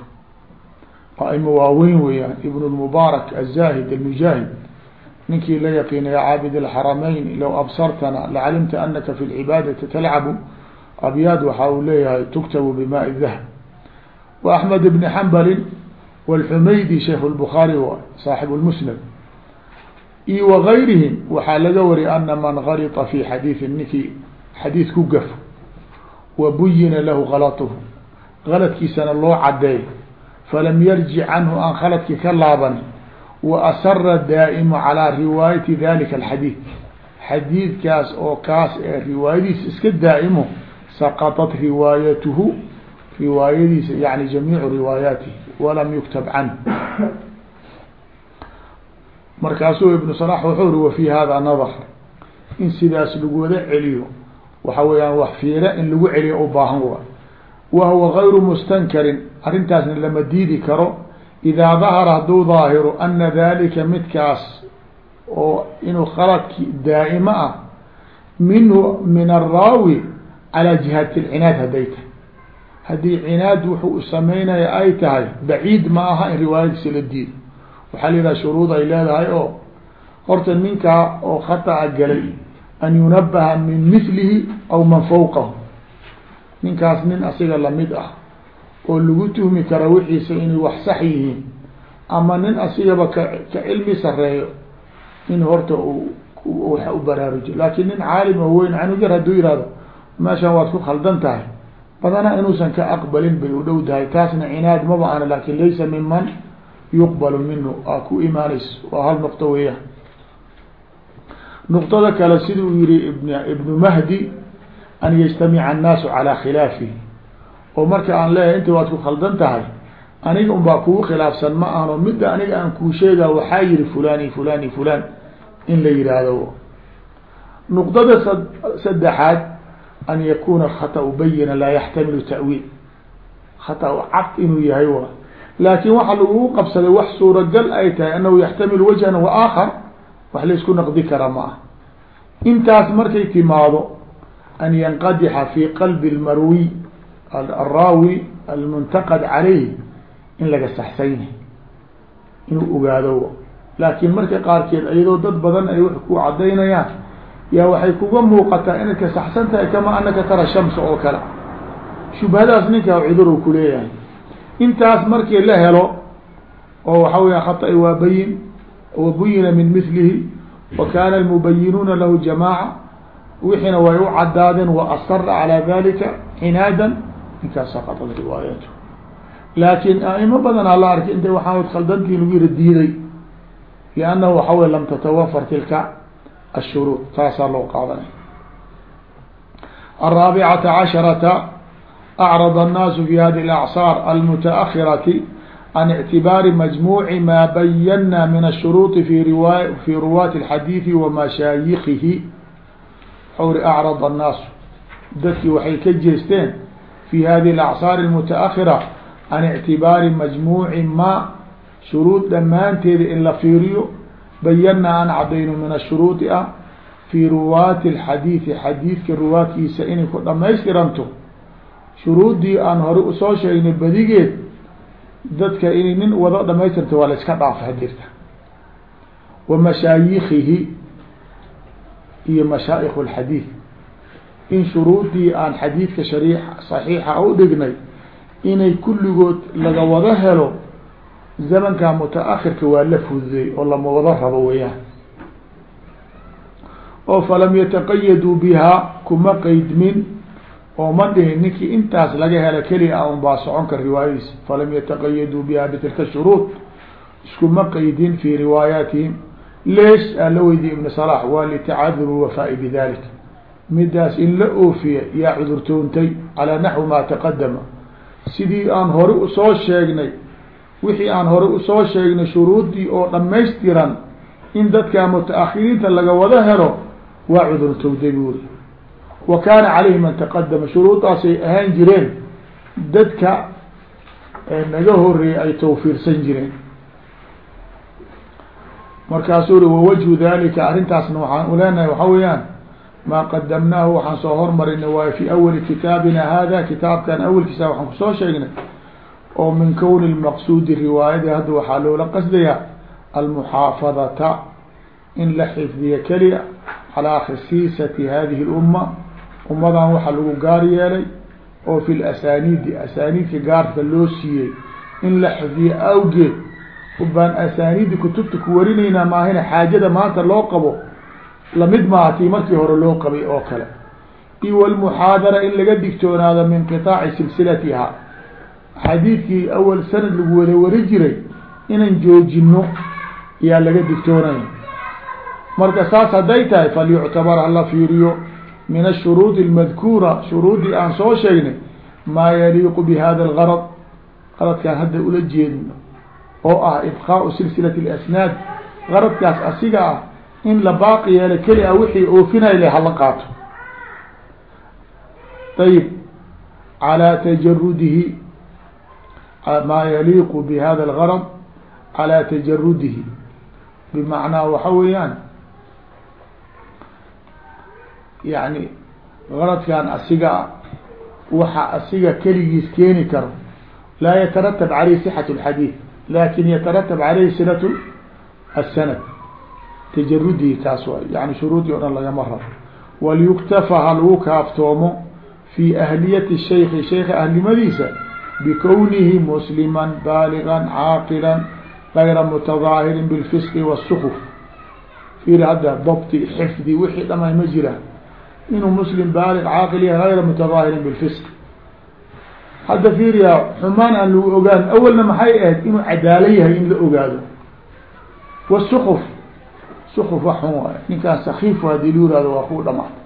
A: aimo waaweyn weyaan ibn الmubaarak الzahid الmujaahid ninkii la yaqiina ya caabid الxaramayn low absartana lacalimta anaka fi اlcibaadati talcabu abyaad waxa uu leeyahay tuktabu bma الdahb وaxmed bni xambali wاlxumaydi sheikh الbخaarي saaxib الmusnad iyo wagayrihim waxaa laga wariyay ana man galita fi xadiiثin ninkii xadiid ku gafo wa buyina lahu galatuhu galadkiisana loo cadeey falam yarjic canhu aan khaladkii ka laabanin wa asara daa'imu calaa riwaayati dalika alxadiid xadiidkaas oo kaas ee riwaayadiisa iska daa'imo saqaطat riwaayatuhu riwaayadiisa yani jamiicu riwaayaatihi walam yuktab markaasuu ibnu salax wuxuu uri wa hada nadar. In sidaas lagu wada celiyo waxa weeyaan wax fiira in lagu celiyo u baahan wa wa huwa gayru mustankarin arrintaasna lama diidi karo. Idaa dahara hadduu daahiro ana dalika midkaas oo inuu khaladki daa'imo ah minhu min araawi calaa jihati alcinaad hadday tahay. Haddii cinaad wuxuu samaynaya ay tahay baciid ma aha in riwaayadiisa la diido waxaa la yidhaha shuruud ay leedahay oo horta ninkaa oo khata'a galay an yunabaha min mithlihi aw man fawqahu. Ninkaas nin asiga la mid ah oo lagu tuhmi kara wixiisa inay wax sax yihiin ama nin asigaba ka ka cilmi sareeyo in horta u wax u baraarujo laakin nin caalim oo weyn canujar hadduu yihahdo meeshan waad ku khaldan tahay. Badana inuusan ka aqbalin bay u dhow tahay taasna cinaad maba ana laakiin laysa miman yuqbal minhu. Aa ku imaanayso. Waa hal nuqto weeyaan nuqtada kale sida uu yihi ibn ibnu mahdi an yajtamica annaasu calaa khilaafihi. Oo marka aan leeyahay inta waad ku khaldan tahay aniga un baa kugu khilaafsan ma ahno midda aniga aan kuu sheega waxaa yihi fulani fulani fulan in la yihahdo nuqdada saddexaad an yakuna khaطأu bayina laa yaxtamilu ta'wiil. Khata cad inuu yahay wa laakin waxa lagugu qabsaday wax suuragal ay tahay anahu yaxtamil wajhan wa aakhar wax laysku naqdi kara ma ah intaas markay timaado an yanqadixa fi qalbi اlmarwi alraawi almuntaqad calayh in laga saxsan yahay inuu ogaado. Laakin marka qaarkeed iyadoo dad badan ay w ku cadaynayaan yaa waxay kuga muuqataa inay ka saxsan tahay kama anaka tara shamsa oo kale. Shubhadaas ninkaa cudur u kuleeyahay intaas markii la helo oo waxa weya khata waa bayin wabuyina min milihi wa kana almubayinuuna lahu jamaaca wixiina way u cadaadeen wa asara calaa dalika cinaadan ninkaasa khatada riwaayaatu laakiin aimo badanaa la arkay intay waxaa khaldantii lagu yiri diiday liannahu waxa wey lam tatawafar tilka ashuruud taasaa loo qaadanay. Araabicata casharata الرaaبعaةa caشhaرaةa أعرض الناaس في hذه الأعصاar المتأخرة عن اعتباar مجموع ma byنا من الشhروط في رواة الحdيث ومشاaيkihi ri أعرض الناas dadkii waxay ka jeesteen في hذه الأعصاar المتأخرة عن اعتباari مجموع ma shuruud dhammaanteeda in la fiiriyo bayanaa aan cadayno min الshuruuطi ah fii ruwaati الxadiiثi xadiidka ruwaadkiisa inay ku dhamaystiranto shuruuddii aan hore u soo sheegnay badigeed dadka inay nin wada dhamaystirto waa la iska dhaafa hadirta wa mashaayikihi iyo mashaa'ik اlxadiid in shuruuddii aan xadiidka shari صaxiixa u dhignay inay kulligood laga wada helo zamanka mutaahirka waa la fududey oo lama wada rabo weyaan oo falam yataqayaduu bihaa kuma qeydmin oo ma dhihin ninkii intaas laga hela keliya a un baa socon kar riwaayadiisa falam yataqayaduu biha bitilka shuruud iskuma qeydin fi riwaayaatihim. Leesh aa la weydiye ibn salax waa litacaduri lwafaa'i bidalik midaas in la oofiya yaa cudurtoontay calaa naxwi ma taqadama sidii aan hore u soo sheegnay wixii aan hore u soo sheegnay shuruuddii oo dhamaystiran in dadka mutaahiriinta laga wada helo waa cudurtowday buuri wa kaana calayhi man taqadama shuruudaasay ahaan jireen. Dadka naga horeeyey ay tawfiirsan jireen. Markaasuu uri wawajhu dalika arrintaasna waxaan uleenahay waxaa weeyaan maa qadamnaahu waxaan soo hormarinay waayo fi awali kitaabina hada kitaabkan awelkiisa waxaan ku soo sheegnay oo min kowni lmaqsuudi riwaayadii hadda waxaa loola qasdayaa almuxaafadata in la xifdiya keliya calaa khasiisati hadihi اlumma ummadan waxaa lagu gaar yeelay oo fi lasaniidi asaaniidka gaarka loo siiyey in la xifdiyo awgeed. Ubaan asaaniidi kutubta ku warinaynaa maahina xaajada maanta loo qabo la mid maaha markii hore loo qabay oo kale. Wlmuxaadara in laga digtoonaado min qitaaci silsilatiha. Xadiidkii awal sanad lagu wada wari jiray inaan joojino yaa laga digtoonaya marka saas hadday tahay falyuctabar hala fiiriyo min ashuruud اlmadkuura shuruuddii aan soo sheegnay maa yaliiqu bihada اlgarad garadkaan hadda ula jeedno oo ah ibqaau silsilat اlasnaad garadkaas asiga ah in la baaqi yeelo keli a wixii oofinay le hala qaato ayib calى tajarudihi maa yaliiqu bihada اlgarad calى tajarudihi bimacnaa waxa weeyaan yani garadkan asiga a waxa asiga keligiis keeni karo laa yataratab caleyh صxat اlxadiid lakin yataratab caleyh silat aلsanad tajarudihi taas waay yani shuruudii o dhan lagama rabo walyuktafa ha lagu kaaftoomo fi ahliyati shaykhi shayka ahlimadiisa bikownihi muslima baaliga caaqila gayra mutadaahirin bilfisqi wاsukuf fiir hadda dabti xifdi wixii dhamay ma jiraan inuu muslim baalig caaqil yahay gayra mutadaahirin bilfisq hadda fiiriya xumaan aan lagu ogaan awalna maxay ahayd inuu cadaalo yahay in la ogaado wasukuf sukuf wax xun waay ninkaan sakiif haddii lu yihahdo waa kuu dhamaata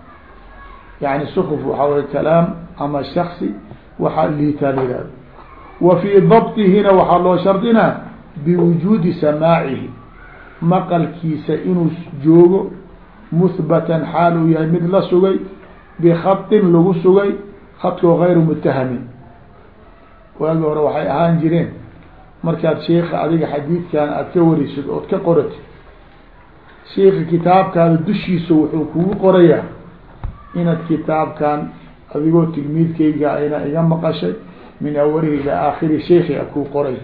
A: yani sukuf waxaa way kalaam ama shaksi waxaa liitaa la yihahdo wa fii dabtihina waxaa loo shardinaa biwujuudi samaacihi maqalkiisa inuu joogo muhbatan xaal uu yahay mid la sugay bikhatin lagu sugay khadkoo gayru mutahamin waagi hore waxay ahaan jireen markaad sheika adiga xadiidkan aad ka warisid ood ka qoratid sheika kitaabkaada dushiisa wuxuu kugu qorayaa inaad kitaabkan adigoo tilmiidkayga ayna iga maqashay min awalihi ilaa aakhiri sheikhi a kuu qoray.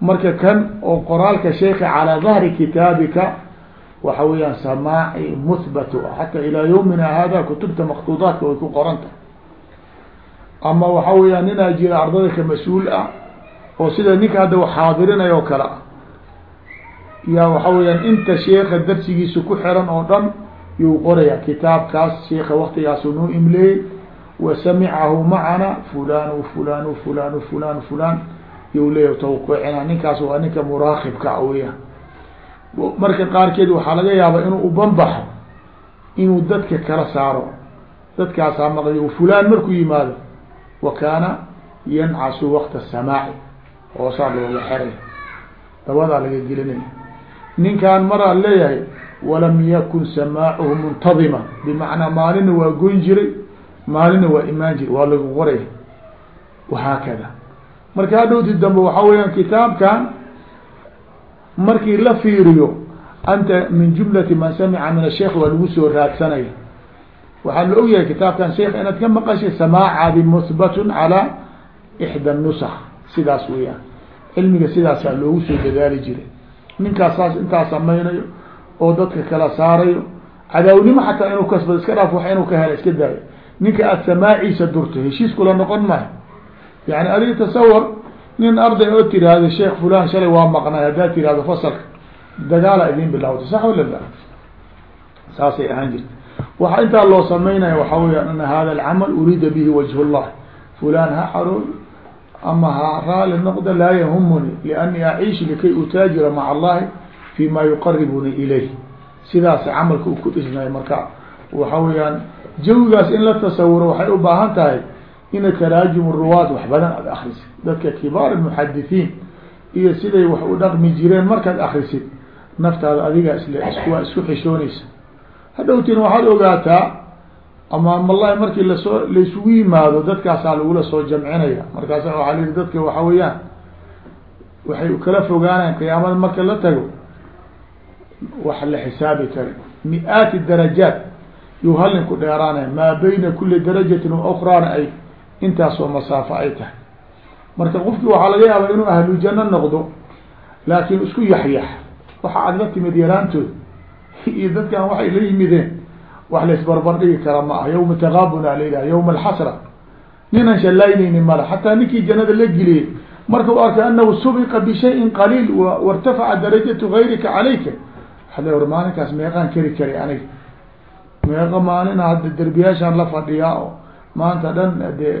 A: Marka kan oo qoraalka sheika calaa dahri kitaabika waxa weeyaan samaaci muhbat xataa ilaa yawmina hada kutubta maktuudaadka way ku qoranta. Ama waxa weeyaan ninaa jira ardada ka mas'uul ah oo sida ninka hadda wax xaadirinaya oo kale ah. Yaa waxa weeyaan inta sheeka darsigiisa ku xiran oo dhan yuu qoraya kitaabkaas sheeka waktigaasu nuu imleeyey wa samicahu fulan fulan fulan fulan fulan tawqicina ninkaas waa ninka muraakibka weyaan marka qaarkeed waxaa laga yaabaa inuu ubanbaxo inuu dadka kala saaro. Dadkaasaa maqlay fulaan markuu yimaado wa kaana yancasu wakta samaaci hoosaa looga xeray. Dabadaa laga gelinaya ninkaan maraa leeyahay walam yakun samaacuhu muntadima bimacnaa maalina waa goyn jiray maalina waa imaan jiray waa lagu qoraya wahaakada marka hadhowti dambe waxaa weyaan kitaabkan markii la fiiriyo anta min jumlati man samica min asheikh waa lagu soo raadsanaya. Waxaa la ogyahay kitaabkan sheikh inaad ka maqashay samaacaadi muhbatun calaa ixda nusak sidaas weyaan cilmiga sidaasaa loogu soo dadaali jiray. Ninkaas saas intaa samaynayo oo dadka kala saarayo cadaawnimo xataa inuu kasbado iska dhaaf wax inuu ka hela iska daayo. Ninka aada samaaciisa durto heshiis kula noqon maayo. Yani adiga tasawar nin arday oo tiraahdo sheekh fulan shalay waa maqnay haddaad tirahdo fasalka dagaala idin bilawda sax wala la? Saasay ahaan jirta waxa intaa loo samaynaya waxaa weyaan ana hada alcamal uriida bihi wajh llah fulan ha xarood ama ha raali noqda laa yahumuni liani aciishu likay utaajira maca allahi fi ma yuqaribuni ilayh sidaas camalka u ku dhismay marka waxa weeyaan jawigaas in la tasawuro waxay u baahan tahay ina taraajum ruwaad wax badan aada akrisid dadka kibaar muxadithiin iyo siday wax u dhaqmi jireen markaad akrisid naftaada adiga isle waa isku xishoonaysa. Hadhowtina waxaad ogaataa ama wallahi markii la soo laysugu yimaado dadkaasaa lagula soo jamcinaya. Markaasa waxaa la yihi dadka waxa weeyaan waxay kala fogaanayan qiyaamada marka la tago wax la xisaabi karin mi-aati darajaat yuu hallin ku dheeraanaya maa bayna kuli darajatin wa intaasoo masaafo ay tahay. Marka qofkii waxaa laga yaabaa inuu ahlu janno noqdo laakiin isku yaxyax. Waxa aad la timid yaraantood iyo dadkan waxay la yimideen wax laisbarbar dhigi kara ma ah yawma taqaabuna layidhaha yawma alxasra. Ninaan shallaynayni male xataa ninkii jannada la geliyey marka u arkay anahu subiqa bishayin qaliil wartafaca darajatu gayrika calayka. Waxaa war maalinkaas meeqaan keri kari aniga. Meeqa maalina hadda derbiyaashaan la fadhiyaa oo maanta dhan dee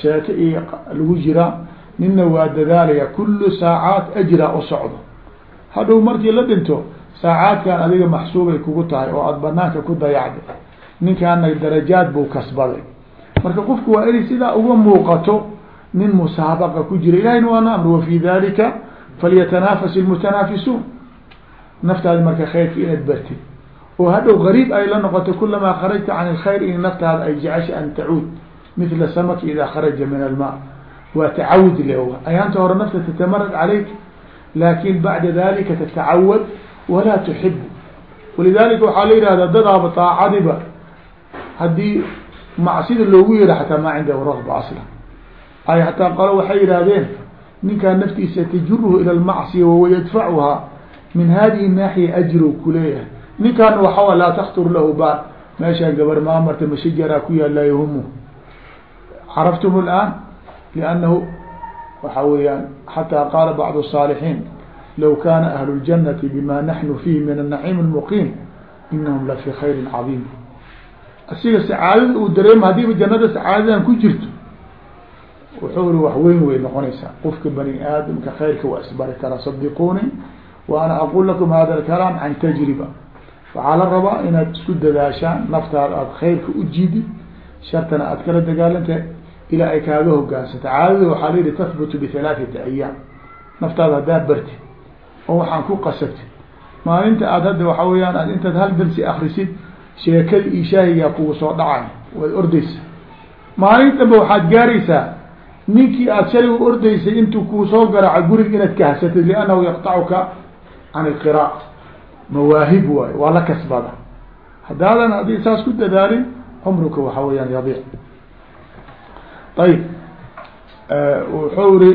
A: sheeke iyo lagu jiraa nina waa dadaalaya kullu saacaat ajra u socdo. Hadhow markii la dhinto saacaadkan adiga maxsuubay kugu tahay oo aada banaanka ku dayacday. Ninkaana darajaad buu kasbaday. Marka qofku waa inay sidaa uga muuqato nin musaabaqa ku jira. Ilahina waana amr wafi dalika falyatanafas ilmutanaafisuun naftaadi marka khayrka inaad bartid oo hadhow gariib ay la noqoto kulamaa kharajta can ilkhayr in naftaada ay jecesha an tacuud mila samaki ida kharaja min alma waa tacawud le ayaanta hore nafta tatamarad calayk laakin bacda dalika tatacawad walaa tuxib walidalika waxaa la yihahdaa dadaaba taacadiba haddii macsida loogu yira xataa maa cindahu ragba asla ay hataa qalo waxay yihahdeen ninkaa naftiisa tajuruhu ila lmacsiya wahuwa yadfacuhaa min hadihi naaxiya ajro kuleeyahay ninkaana waxawa laa taktur lahu baal meeshaan gabar maa marta mashajaraa ku yaal laa yahumu caraftum اlaan liannahu waxa weeyaan xataa qaala bacdu الصaalixiin low kana ahlu اljanati bima naxnu fiihi min الnaciim الmuqiim inahum la fii khayri cadiim asiga sacaadada uu dareema haddiiba jannada sacaadadan ku jirto wuxuu ri wax weyn way noqonaysaa qofka bani aadamka khayrka waa isbari karaa sadiquuni wa ana aqul lakum hada alkalaam can tajriba waxaa la rabaa inaad isku dadaashaan naftaada aada khayrka u jiidid shartana aad kala dagaalantahay ilaa ay kaaga hogaansanta caadada waxaa la yihi tahbutu bihalaathati ayaam naftaada haddaad bartid oo waxaan ku qasabtid. Maalinta aad hadda waxa weyaan aad intaad hal darsi akrisid sheekada iyo shaahigaa kugu soo dhacay waad ordeysa maalin damba waxaad gaaraysaa ninkii aad shalay u ordaysay intuu kuu soo garaaco gurig inaad kahsatid liannahu yaqtacuka can ilqira'a mawaahib waayo waa la kasbada haddaadan adi saas ku dadaalin cumruka waxa weeyaan yadiic ayb wuxuu ri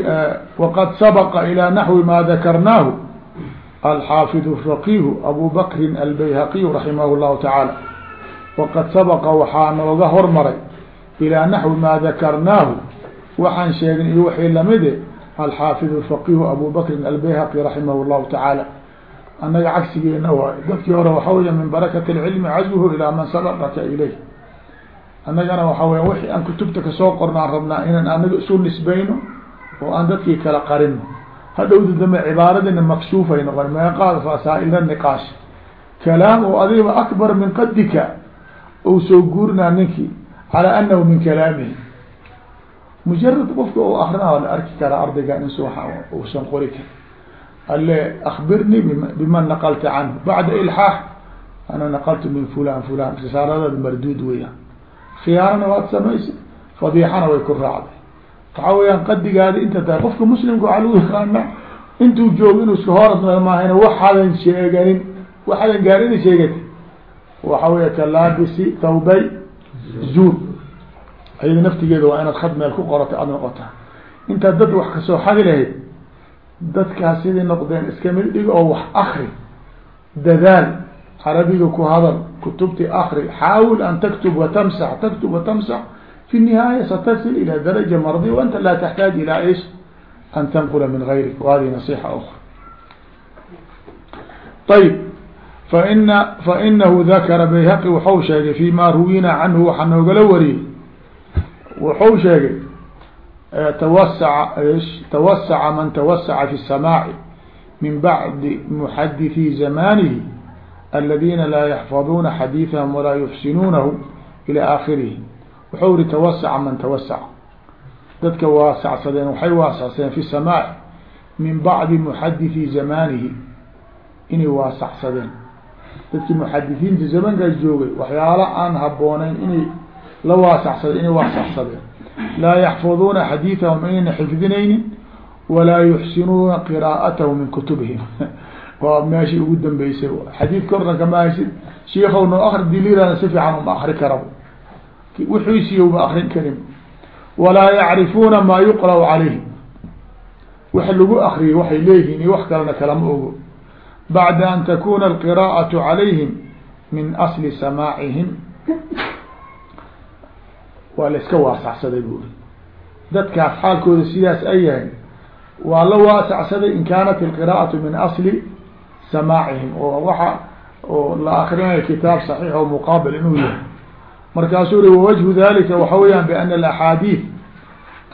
A: waqad sabaqa ilى naxwi ma dakarnaahu alxaafid الfaqihu abu bakrin albayhaqiyu raximah اllahu tacaala waqad sabaqa waxaa nooga hormaray ilaa naxwi maa dakarnaahu waxaan sheegnay iyo waxay lamide alxaafid الfaqihu abu bakrin albayhaqi raximah اllahu tacaala annaga cagsigeena waay dadkii hore waxa weya min barakati اlcilmi cazwuhu ilaa man sabaqaka ilayh. Annagana waxa weya wixii aan kutubta ka soo qornaan rabnaa inaan anaga isu nisbayno oo aan dadkii kala qarino hadhowda dambe cibaaradina makshuufay noqon. Meeqaad fasaa-ila niqaash kalaam oo adiba akbar min qadika ou soo guurinaa ninkii calaa anahu min kalaamihi. Mujarad qofka oo akrina la arki karaa ardayga ins usan qori kar ale akbirnii biman naqalta canhu bacda ilxaax ana naqaltu min fulan fulan risaaladada marduud weya khiyaarana waad samaysa fadiixana way ku raacday waxaa weyaan qadigaadi inta tahay qofka muslimka waxaa lagu yaqaana intuu joogo inuu iska horas maahayna waxaadan sheeganin waxaadan gaarina sheegati waxa weya kalaabisi thawbay zuur ayada naftigeeda waa inaad khad meel ku qorata aada noqota intaad dad wax ka soo xadi lahayd dadkaas sidii noqdeen iska mid dhig oo wax akri dadaal carabiga ku hadal kutubti akri xaawil an taktub watamsax taktub watamsax fi nihaaya satasil ila daraja mardi waanta laa taxtaaj ilaa is an tanqula min gayrik wahadii nasixa ukra ayb faina fainahu dakara bayhaqi waxau sheegay fi ma ruwina canhu waxaa noogala wariyey. Wuxuu sheegay توسع توسع من توسع في السماع من بعد محدثي زمانه الذين لا يحفظون حديثهم ولا يحسنونه إلى آخره wuxuu ri tawasaca man tawasaca dadka waasacsadeen waxay waasacsadeen fi samaac min bacdi muxadithi zamanihi inay waasacsadeen dadkii muxadithiinta zamankaas joogay waxyaala aan habooneyn inay la waasacsadeen inay waasacsadeen laa yaxfaduuna xadiidahum inayna xifdinaynin walaa yuxsinuuna qiraa'atahu min kutubihim waa meeshii ugu dambeysay xadiid korna kama haysid shiikow noo akri si fiican uma akri karab wixiisiyowma akrin karin walaa yacrifuuna maa yuqra'u calayhim wax lagu akriyay waxay leeyihiin iyo wax kalena kalama ogo bacda an takuna alqira'aةu calayhim min asli samaacihim waa la iska waasaxsaday buuri dadkaas xaalkooda sidaas ay yahay waa la waasacsaday in kaanat ilqira'atu min asli samaacihim oo waxa oo la akrinayo kitaab saxiix oo muqaabil inuu yahay. Markaasuu ri wawajhu dalika waxa weeyaan biana alaxaadiid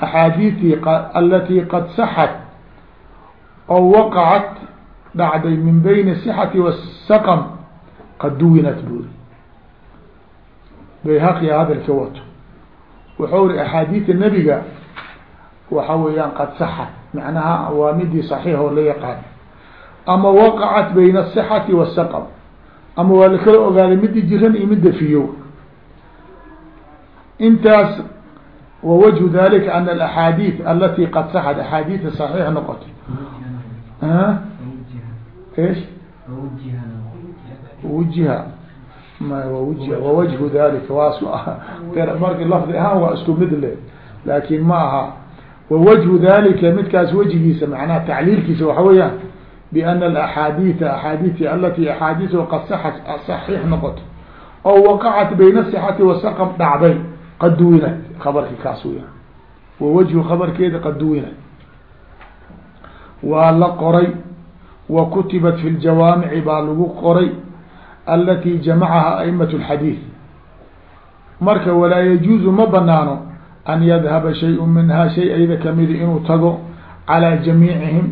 A: axaadiidtii alatii qad saxat oo waqacat dhacday min bayni asixati wasaqam qad duwinat buuri bayhaqiya hadalka wato wuxuu ri axaadiida nebiga waxa weeyaan qad saxat. Macnaha waa midii saxiix oo la yaqaan. Ama waqacat bayna asixati wasaqam ama waa la kala ogaaday midii jiran iyo midda fiyow intaas wa wajhu dalika ana alaxaadiid alati qad saxat. Axaadiida saxiix noqotay. Wiha wwajhu dalika waas marki lafdi ahaan waa isku mid le laakin ma aha. Wawajhu dalika midkaas wejigiisa macnaha tacliilkiisa waxa weeyaan biana alaxaadiia axaadiii alati axaadiiu qad saat saxiix noqoto oo waqacat bayna asixati wasaqam dhacday qad duwinat kabarkii kaas weya wawajhu kabarkeeda qad duwinat. Waa la qoray wa kutibat fi ljawaamici baa lagu qoray alati jamacaha a'imaة الxadiiث marka walaa yajuuzu ma banaano an yadhaba shayء minha shay ayda kamida inuu tago calى jamiicihim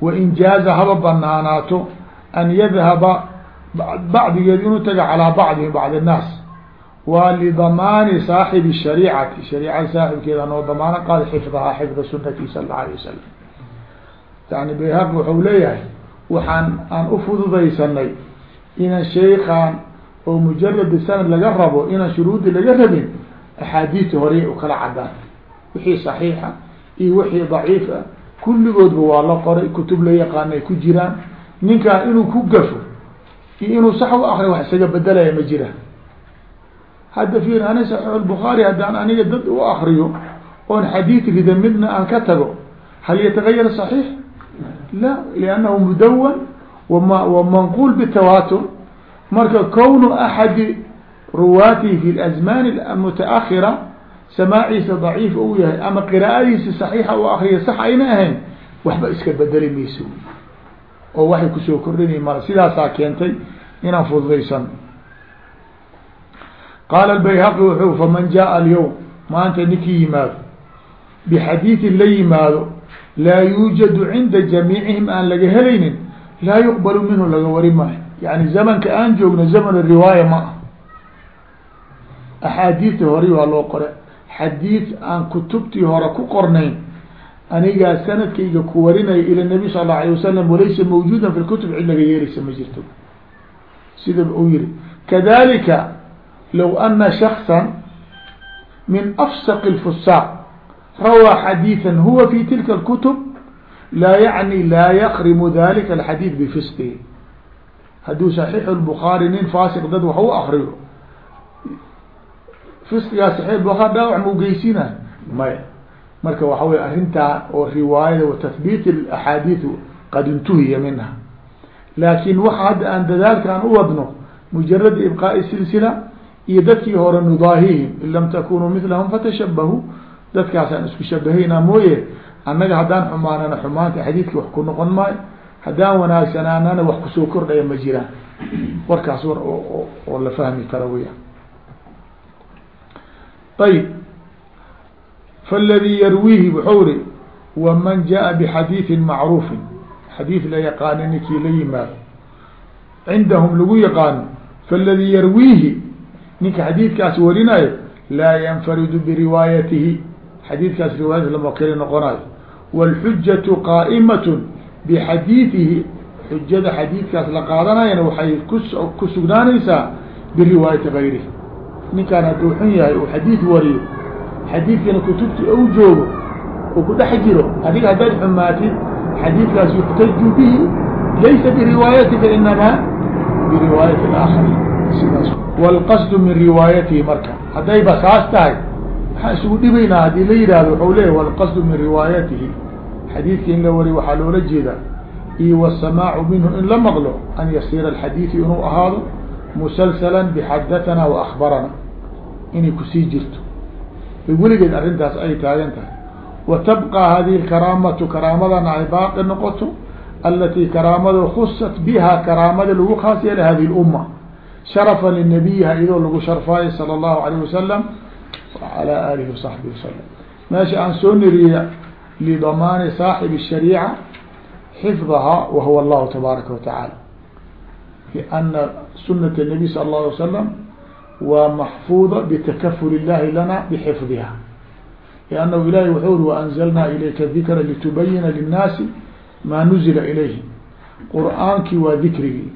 A: wain jaaza haba banaanaato an yadhaba bacdigeed inuu tago calىa bacdihim bacd الnaas waa lidamaani saaxibi shariicati shariicada saaxibkeeda noo damaano qaada xifdahaa xifda sunati sala allau alay wasalam yani bayhaqi wuxuu leeyahay waxaan aan ufududaysanay inaan shaykaan oo mujarad sanad laga rabo inaan shuruudi laga rabin axaadiidta horey u kala cadaan wixii saxiixa iyo wixii daciif ah kulligoodba waa la qoray kutub la yaqaana ku jiraan ninkaan inuu ku gafo iyo inuu sax u akriyo wax isaga bedelaya ma jiraan hadda fiir ani saxiix lbukhaari haddaan aniga dad u akriyo oon xadiid rida midna aan ka tago hal yatagayar صaxiix la liannahu mudawan wama wamanquul bitawatur marka kownu axadi ruwaatihi fi lazmaan mutaahira samaaciisa daciif u yahay ama qiraa'adiisa saxiixa u akriya sax ayna ahayn waxba iska bedeli mayso. oo waxay ku soo kordhinay mala sidaasaa keentay inaan fududaysan. qaala bayhaqi wuxuu faman jaءa alyawm maanta ninkii yimaado bixadiidin la yimaado laa yuujadu cinda jamiicihim aan laga helaynin laa yuqbalu minhu laga wari maayo. Yani zamanka aan joogno zamanu riwaaya ma ah axaadiidta horay waa loo qore. Xadiid aan kutubtii hore ku qornayn anigaa sanadkayga ku warinaya ila nabi sal alla alay wasalam walaysa mawjuudan fi lkutub cid laga yeeraysa ma jirto. Sida uu yihi kadalika low ana shaksa min afsaq lfusaaq rawaa xadiiثa huwa fi tilka اlkutub laa yaعni laa yakrimu dalika اxadiid bifisqihi hadduu صaxiix الbخaarي nin faasiq dad wax u akriyo fisqigaa saxiix bukhaari dhaawac mau geysina maya marka waxa wey arrintaa oo riwaayada wa tahbiit axaadiiu qad intuhiya minha laakin waxa hadda aan dadaalkaan u wadno mujarad ibqaaءi silsila iyo dadkii hore nudaahihim in lam takunuu milahum fatashabahuu dadkaasaan isku shabahaynaa mooye annaga haddaan xumaanana xumaanta xadiidki wax ku noqon maayo haddaan wanaagsanaanana wax ku soo kordhaya ma jiraan. Warkaas war oo la fahmi karo weya ayb faladii yarwiihi wuxuu ri waman jaءa bxadiiثi macruufi xadiid la yaqaano ninkii la yimaado. Cindahum lagu yaqaano faladii yarwiihi. Ninka xadiidkaas warinayo laa yanfaridu biriwaayatihi xadiidkaas keli noqonayo wاlxujaةu qaa'imaة bxadiiثihi xujada xadiidkaas la qaadanayana waxay ku sugnaanaysaa biriwaayati gayrihi ninkaan hadduu xun yahay uu xadiid wariyo xadiidkana kutubti ou joogo uu ku dhex jiro adiga haddaad xumaatid xadiidkaas yuxtaju bihi laysa biriwaayatika inamaa biriwaayati اaakhari sidaas wاlqasdu min riwaayatihi marka haddayba saas tahay maxaa isugu dhibaynaa haddii la yihahdo waxau leeyahy wاlqasdu min riwaayatihi xadiidka in la wariyo waxaa loola jeedaa iyo wالsamaacu minhu in la maqlo an yasiira alxadiidu inuu ahaado musalsala bxadathana waakbarana inay ku sii jirto. Weligeed arrintaas ay taagan tahay. Wa tabqa hadihi lkaraamatu karaamadana ay baaqi noqoto alatii karaamada khusat biha karaamada lagu khaas yeelay hadihi lumma sharafa linabiyiha iyadoo lagu sharfaayo sala allahu alayh wasalam waala alihi wasaxbihi wasalam meesha aan soo niriya lidamaani saaxibi shariica xifdaha wahuwa allahu tabaaraka wa tacaala liana sunat الnabiy sala اllahu alay wasalam waa maxfuuda bitakaful illahi lana bxifdiha liannahu ilahi wuxuu uri waanzalnaa ilayka dikra litubayina linnaasi maa nuzila ilayhim qur'aankii waa dikrigii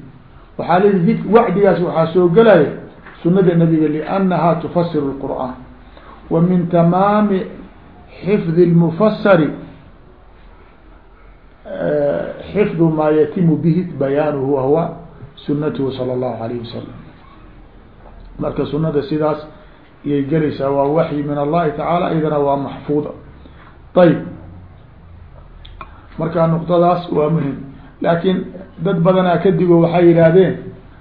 A: waxaa lii wacdigaas waxaa soo gelaya sunada nabiga liannaha tufasir اlqur'aan wa min tamaami xifdi اlmufasari xifdu maa yatimu bihi bayaanuhu wahuwa sunatuhu salى اllahu alayh wasalam marka sunada sidaas iyay gelaysaa waa waxyi min allahi tacaala idana waa maxfuuda ayb marka nuqdadaas waa muhim laakiin dad badanaa kadigo waxay yidhaahdeen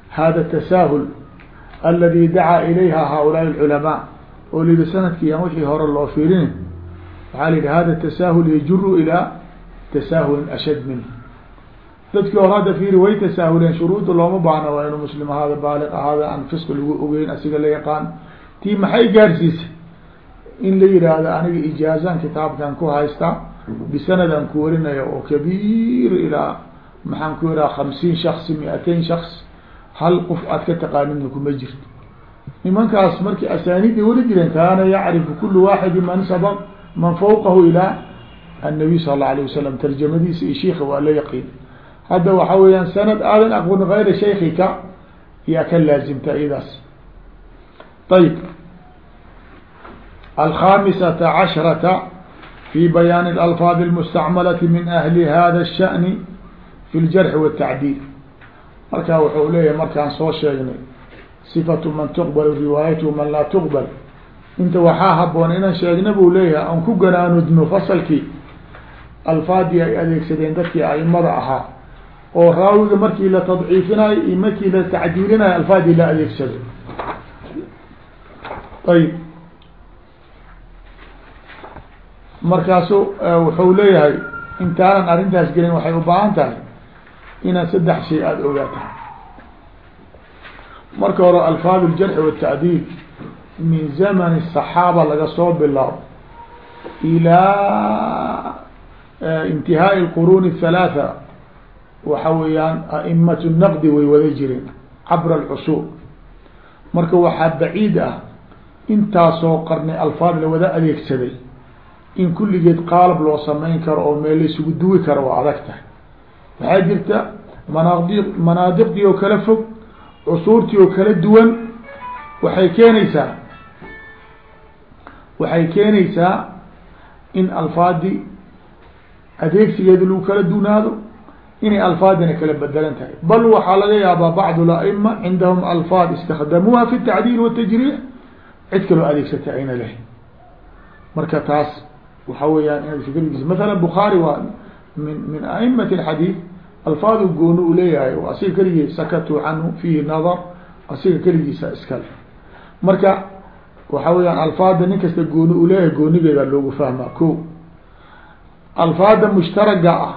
A: hada tasaahul aladi dacaa ilayha haulaai اculamaa oo lihi sanadkii aan wixii hore loo fiirin waxaa la yihi hada tasaahul yajuru ilaa tasaahulin ashad minh dadkii hore hadda fiiri way tasaahuleen shuruudda looma baahna waa inuu muslim ahaada baaliq ahaada aan fisqi lagu ogeyn asiga la yaqaan. Tii maxay gaarsiisay in la yidhaahdo aniga ijaazan kitaabkan ku haystaa bisanad aan ku warinaya oo kabiir ilaa maxaan ku yidhaha hamsiin shaksi mi-atain shaks hal qof aad ka taqaanina kuma jirto. Nimankaas markii asaaniid ay weli jireen kaana yacrifu kulu waaxidi man sabaq man fawqahu ilaa annabiy sala alla alayh wasalam tarjamadiisa iyo shiika waa la yaqiin hadda waxa weeyaan sanad aadan aqoon gayra shaykika yaa ka laazimta iyadaas ayb alkhamisata cashrata fi bayaani اlalfaad اlmustacmalati min ahli hada الsha'ni fi ljarxi wالtacdiil markaa wuxuu leeyahay markaan soo sheegnay sifatu man tuqbal riwaayatu man laa tuqbal inta waxaa haboon inaan sheegna buu leeyahay aan ku ganaanudno fasalkii alfaadii ay adeegsadeen dadkii aimada ahaa oo raawiga markii la tadciifinayo iyo markii la tacdiilinayo alfaadii la adeegsado ayib. Markaasu eh, wuxuu leeyahay intaanan arrintaas gelin waxay u baahan tahay inaad saddex shay aada ogaataa marka hore alfaad ljarxi waاtacdiil min zaman الصaxaaba laga soo bilaabo ilaa intihaaءi اlqurun الثalaثa waxa weeyaan a'imat الnaqdi way wada jireen cabra اlcusuur marka waxaa baciid ah intaasoo qarnay alfaad la wada adeegsaday in kulligeed qaalab loo samayn karo oo meel laysugu duwi karo waa adag tahay waxaa jirta manaadi manaadiqdii oo kala fog cusuurtii oo kala duwan waxay keenaysaa waxay keenaysaa in alfaadii adeegsigeeda lagu kala dunaado inay alfaadina kala bedelan tahay bal waxaa laga yaabaa bacd اla'ima cindahum alfaad istakdamuuha fi الtacdiil wالtajriix cid kaloo adeegsata ayna lahayn marka taas waxa weeyaan inaad fikrigiisa maala bukhaari waa min min a'imat الxadiid alfaadu gooni u leeyahay oo asiga keligii sakatuu canhu fiihi nadar asiga keligiisa iskale marka waxa weeyaan alfaada nin kasta gooni u leeyahay goonigeeda loogu fahmaa. Ko alfaada mushtaraga ah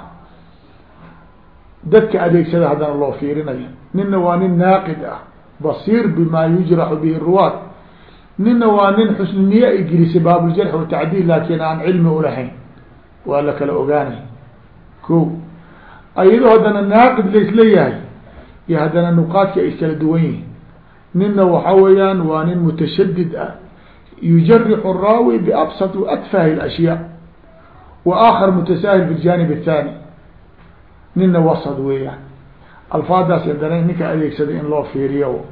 A: dadka adeegsada haddana loo fiirinayo. Nina waa nin naaqid ah basiir bima yujraxu bihi ruwaad. Nina waa nin xusni niye ay gelisay baabuljarx watacdiil laakin aan cilmi ulahayn waa la kala ogaanay ko ayadoo haddana naaqid laisleeyahay iyo haddana nuqaadki ay kala duwan yihiin nina waxa weeyaan waa nin mutashadid ah yujarixu الraawi biabsط atfahi اlashyaa wa akar mutasaahil bijanib الthani nina wasad weeyaan alfaadaas haddana ninka adeegsada in loo fiiriyo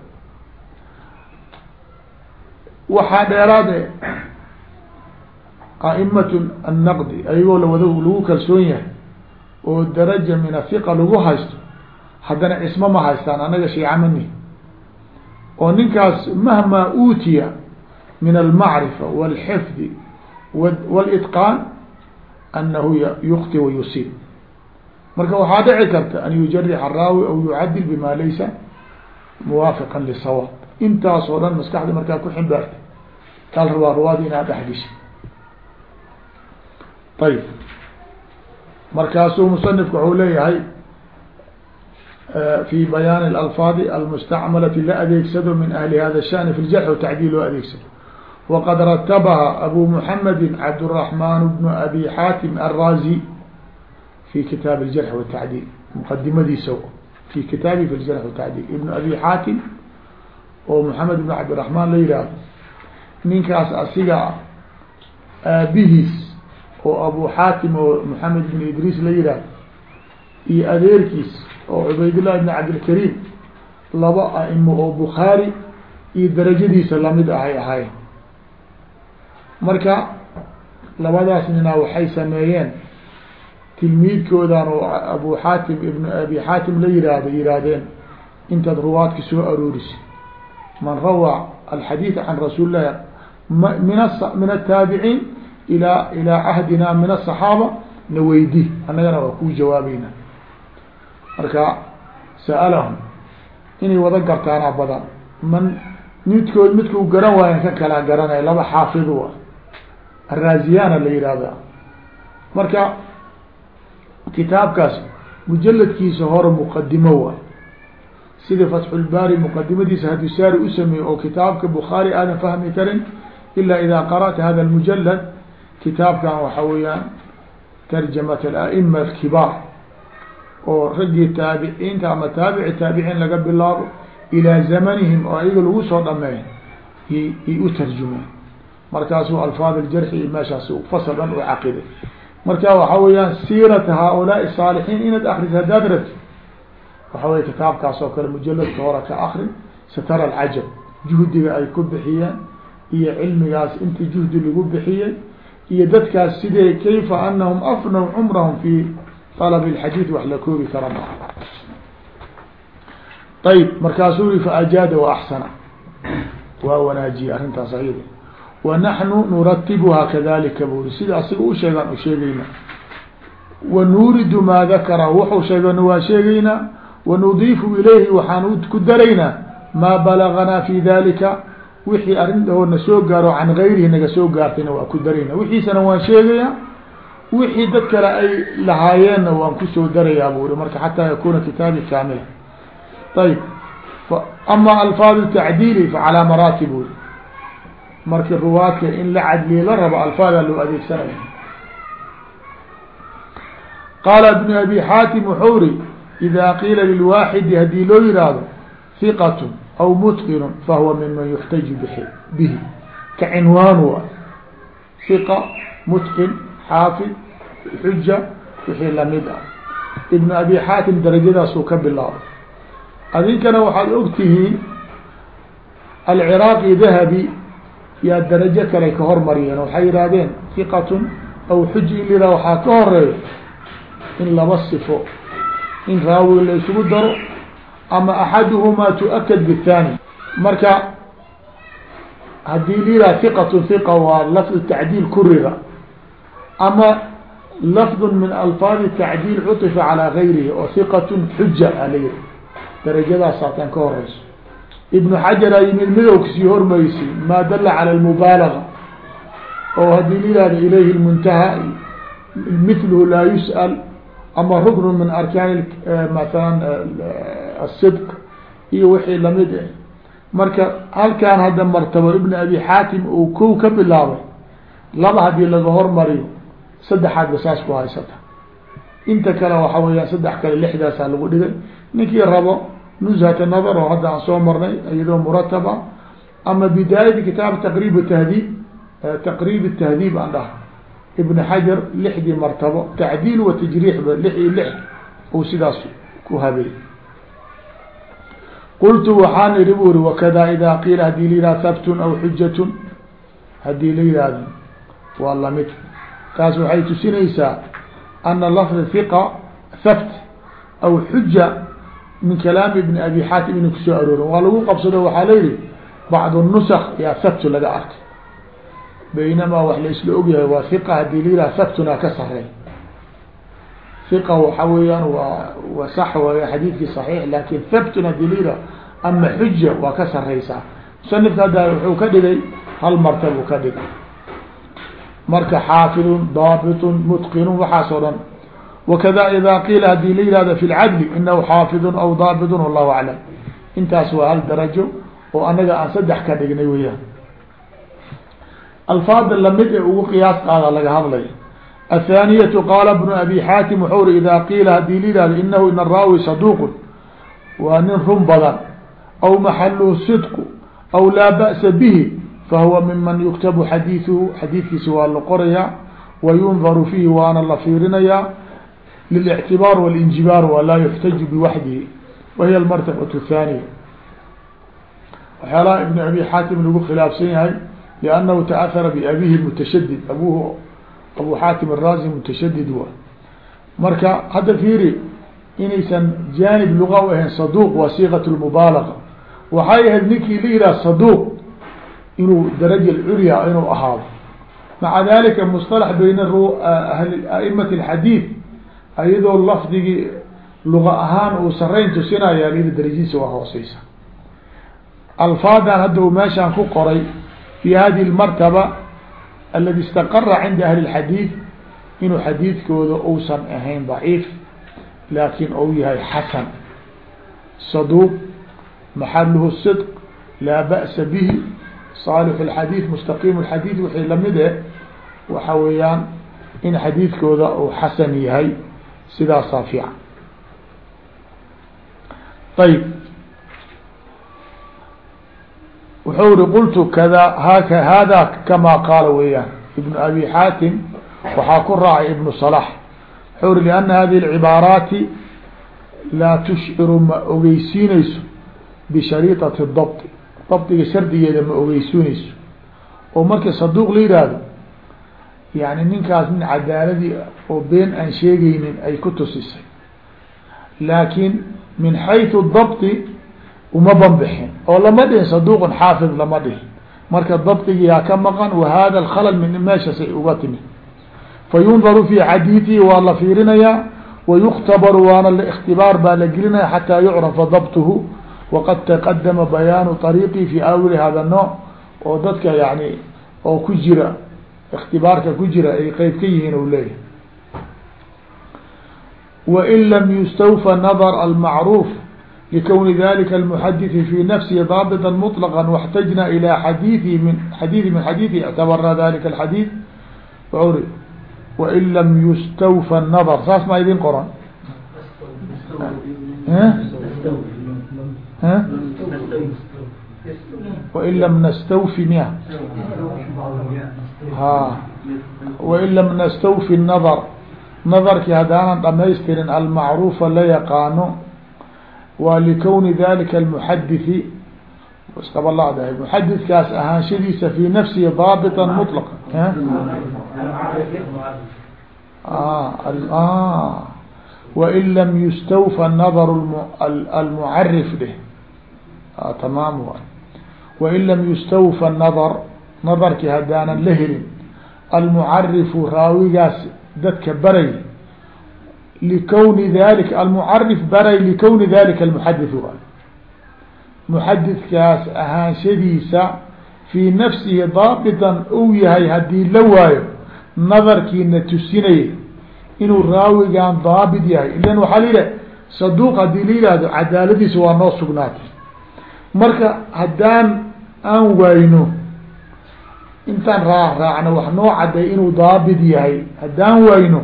A: waxaa dheeraade a'imat الnaqdi ayagoo lawada lagu kalsoon yahay oo daraja min ahiqa lagu haysto haddana cismo ma haystaan anaga shiicamani oo ninkaas mahmaa uutiya min almacrifa wاlxifdi wاlitqaan anahu yukti wa yusiib. Marka waxaa dhici karta an yujarix araawi aw yucadil bima laysa muwaafiqa lisawaab intaas oo dhan maskaxda markaa ku ximbaarta taal rabaa ruwaadi inaad dhexgesha ayb markaasuu musanifku waxuu leeyahay fi bayaan اlalfaadi almustacmalati la adeegsado min ahli hada الshani fi ljarx watacdiil loo adeegsado waqad ratabaha abu muxamedi cabdالرaحman bnu abi xaatim الrazi fi kitaab اljarx watacdiil muqadimadiisa fi kitaabi fi ljarx watacdiil ibnu abi xaatim oo maxamed ibn cabdiraحmaan la yihahdo ninkaas asiga aabihiis oo abu xaatim oo maxamed ibn idriis la yihahdo iyo adeerkiis oo cubaydullah ibn cabdilkariim laba aimo oo bukhaari iyo darajadiisa la mid ahay ahayn marka labadaas ninaa waxay sameeyeen tilmiidkoodan oo abu xaatim ibn abi xaatim la yihahdo yihaahdeen intaad ruwaadka soo aroorisa man rawaa alxadiid can rasuuli lahi min min ataabiciin ilaa ilaa cahdina min asaxaaba na weydi. Annagana waa kuu jawaabayna marka sa'alahum inay wada gartaana badan. Man midkood midkuu garan waayan ka kala garanaya laba xaafid a araaziyaana la yihahda marka kitaabkaas mujaladkiisa hore muqadimo waay sida fatxulbaari muqadimadiisa u sameeyey oo kitaabka bukhaari aadan fahmi karin ila ida qara'ta hada lmujalad kitaabkan waxa weeyaan tarjamat ala'ima alkibaar oo raggii taabiciinta ama taabici taabiciin laga bilaabo ilaa zamanihim oo ayaga lagu soo dhameey yay u tarjumeen. Markaasuu alfaad aljarxi meeshaas fasal dhan u caqiday. Marka waxa weeyaan siirata haaulaai saalixiin inaad akris haddaad rabti waxa wey kitaabkaas oo kale mujaladka hore ka akri satara alcajab juhdiga ay ku bixiyeen iyo cilmigaas inta juhdi lagu bixiyey iyo dadkaas sidee kayfa anahum afnaw cumrahum fi طلب الحdيث wax la koobi kara ma ayb markaasuu i فأjاad وأحsن waa wanaajiye arrintaas ayada ونحن نuratibha kadalika buri sida asiga u sheegaan u sheegayna wanuuridu maa dakara wuxuu sheegana waan sheegaynaa wanudiifu ilayhi waxaan ku daraynaa maa balaganaa fi dalika wixii arrin oo na soo gaaro can gayrihi naga soo gaartayna waan ku darayna wixiisana waan sheegayaa wixii dad kale ay lahaayeenna waan ku soo darayaa buu uri marka xataa yakuna kitaabi kaamila. Ayb ama alfaad tacdiili facalaa maraatib uri marki ruwaadka in la cadliye la rabo alfaadaa loo adeegsanaya qaala ibn abi xaatim wuxuu uri ida qiila lilwaaxidi haddii loo yihaahdo hiqat aw mutqinu fahuwa miman yuxtaju bihi. Ka cinwaan wa hiqa mutqin xaafid xuja wixii la mid ah. Ibn abi xaatim darajadaasuu ka bilaabay. Adinkana waxaad ogtihiin alciraaqi dahabi yaa darajo kale ka hormariyeen. Waxay yihahdeen hiqatun aw xuj in liraa waxaa ka horreeya in laba sifo in raawi la isugu daro ama axaduhumaa tuakad bithani marka haddii liraa hiqatun hiqa waa lafdu tacdiil kurira ama lafdu min alfaadi tacdiil cuطifa calaa gayrihi oo hiqatun xuja alayri darajadaas haatan ka horeyso ibnu xajaraa yimid midowkasii hormaysi maa dala cala lmubaalaga oo haddii layihahdo ilayhi lmuntaha mithluhu laa yus'al ama ruknu min arkaan masalan asidq iyo wixii la mid ah marka halkaan hadda martabo ibn abi xaatim uu kow ka bilaabay laba haddii laga hormariyo saddexaad ba saas ku haysata. Inta kale waxa weeyaan saddex kale lixdaasaa lagu dhigay ninkii rabo nuzhata nadar oo hadda aan soo marnay iyadoo murataba ama bidaayati kitaab taqrib tahdiib taqrib tahdiib aan dhaha. Ibn xajar lixdii martabo tacdiil wa tajriix ba lix iyo lix uu sidaas ku habeey qultu waxaan ihi bu uri wakada ida qiila haddii la yihahdo habtun aw xujatun haddii la yihahdo waa la mid taas waxay tusinaysaa ana lafd hiqa habt aw xuja min kalaami ibni abi xaatim ina ku soo aroorin waa lagu qabsado waxaa la yihi bacdu nusk yaa habtu laga arkay. Baynamaa wax la ogyahay waa hiqa haddii la yihah habtuna ka sarey hiqa waxa weeyaan waa wa sax way xadiidkii saxiix laakin habtun haddii la yihah ama xuja waa ka sareysaa musanifka hadda wuxuu ka dhigay hal martabuu ka dhigay marka xaafidun daabitun mutqinun waxaas oo dhan. Wakada ida qiila haddii la yihahdo fi lcadli inahu xaafidun aw daabitun wallahu aclam. Intaas waa hal darajo oo anaga aan saddex ka dhignay weyaan alfaada la mid ee ugu qiyaas qaada laga hadlay. Athaaniyatu qaala bnu abi xaatim wuxuu ri ida qiila haddii la yihahdo inahu in araawi saduuqun. Waa nin run badan. Aw maxaluhu sidqu aw laa ba'sa bihi fahuwa miman yuktabu xadiiثuhu xadiidkiisa waa la qorayaa wayundaru fiihi waana la fiirinayaa lilictibaar walinjibaar walaa yuxtaju biwaxdihi wahiy almartabatu thaaniya waxyaalaha ibn abi xaatim lagu khilaafsan yahay liannahu taahara biabihi mutashadid abuhu abu xaatim araazi mutashadid wa marka hadda fiiri inaysan janib luga u ahayn saduq waa siiqat lmubaalaga waxay ahayd ninkii la yihaha saduq inuu daraja culya inuu ahaado maca dalika musطalax bayna aimati اxadiid ayadoo lafdigii luga ahaan uu sarayn tusinaya lidi darajadiisa waa hooseysa alfaadan hadda u meeshaan ku qoray fi hadihi اmartaba aladi istaqara cinda ahli اxadiid inuu xadiidkooda uusan ahayn ضaciif laakin ou yahay xasan saduuq maxaluhu sidq laa ba'sa bihi saalix اxadiid mustaqiim اxadiid wixii lamid e waxa weeyaan in xadiidkooda uu xasan yahay sidaasaa fiican ayb wuxuu ri qultu kada hak hada kama qaala weeyaan ibnu abi xaatim waxaa ku raacay ibnu صlax wuxuu ri liana hadihi اlcibaaraati laa tushciru ma ogeysiinayso bishariiطati dabط dabdiga shardigeeda ma ogeysuunayso oo markii saduuq la yidhaahdo yani ninkaas nin cadaaladii oo been aan sheegeynin ay ku tusisay. Laakiin min xayu dabdi uma banbixin. oo lama dhihin saduuqun xaafid lama dhihin. Marka dabdigiyaa ka maqan wa haada alkhalal min meeshasay uga timid. Fayundaru fi xadiidihi waa la fiirinayaa wayukhtabaru waana laاkhtibaar baa la gelinaya xataa yucrafa dabtuhu waqad taqadama bayaanu طariiqi fi awli hada nooc oo dadka yani oo ku jira اktibaarka ku jira ay qeyb ka yihiin u leeyahay wain lam yustawfa nadr almacruuf likowni dalika almuxadiثi fi nafsihi daabita mطlqa واxtajna ilى xadiiثi min xadiiثi min xadiiثi اctabarna dalika اxadiiث uri wain lam yustawfa nadr saas maa idin qoran wain lam nastawfi miya ha wain lam nastawfi nadr nadarkii haddaanan dhamaystirin almacruufa la yaqaano waa likowni dalika almuxadiثi iskaba ladahay muxadidkaas ahaanshadiisa fi nafsihi daabita mطlqa wain lam yustawfa nadr almucarif dheh tamaam waay wain lam yustawfa nadr nadarkii haddaanan la helin almucarifu raawigaas dadka baray likowni dalika almucarif baray likowni dalika almuxadith waay muxadidkaas ahaanshadiisa fii nafsihi daabitan ou yahay haddii la waayo nadarkiina tusinaya inuu raawigan daabit yahay ilan waxaa la yidhah saduuq haddii la yihahdo cadaaladiisa waa noo sugnaatay marka haddaan aan wayno intaan raa raacno wax noo cadday inuu daabit yahay haddaan wayno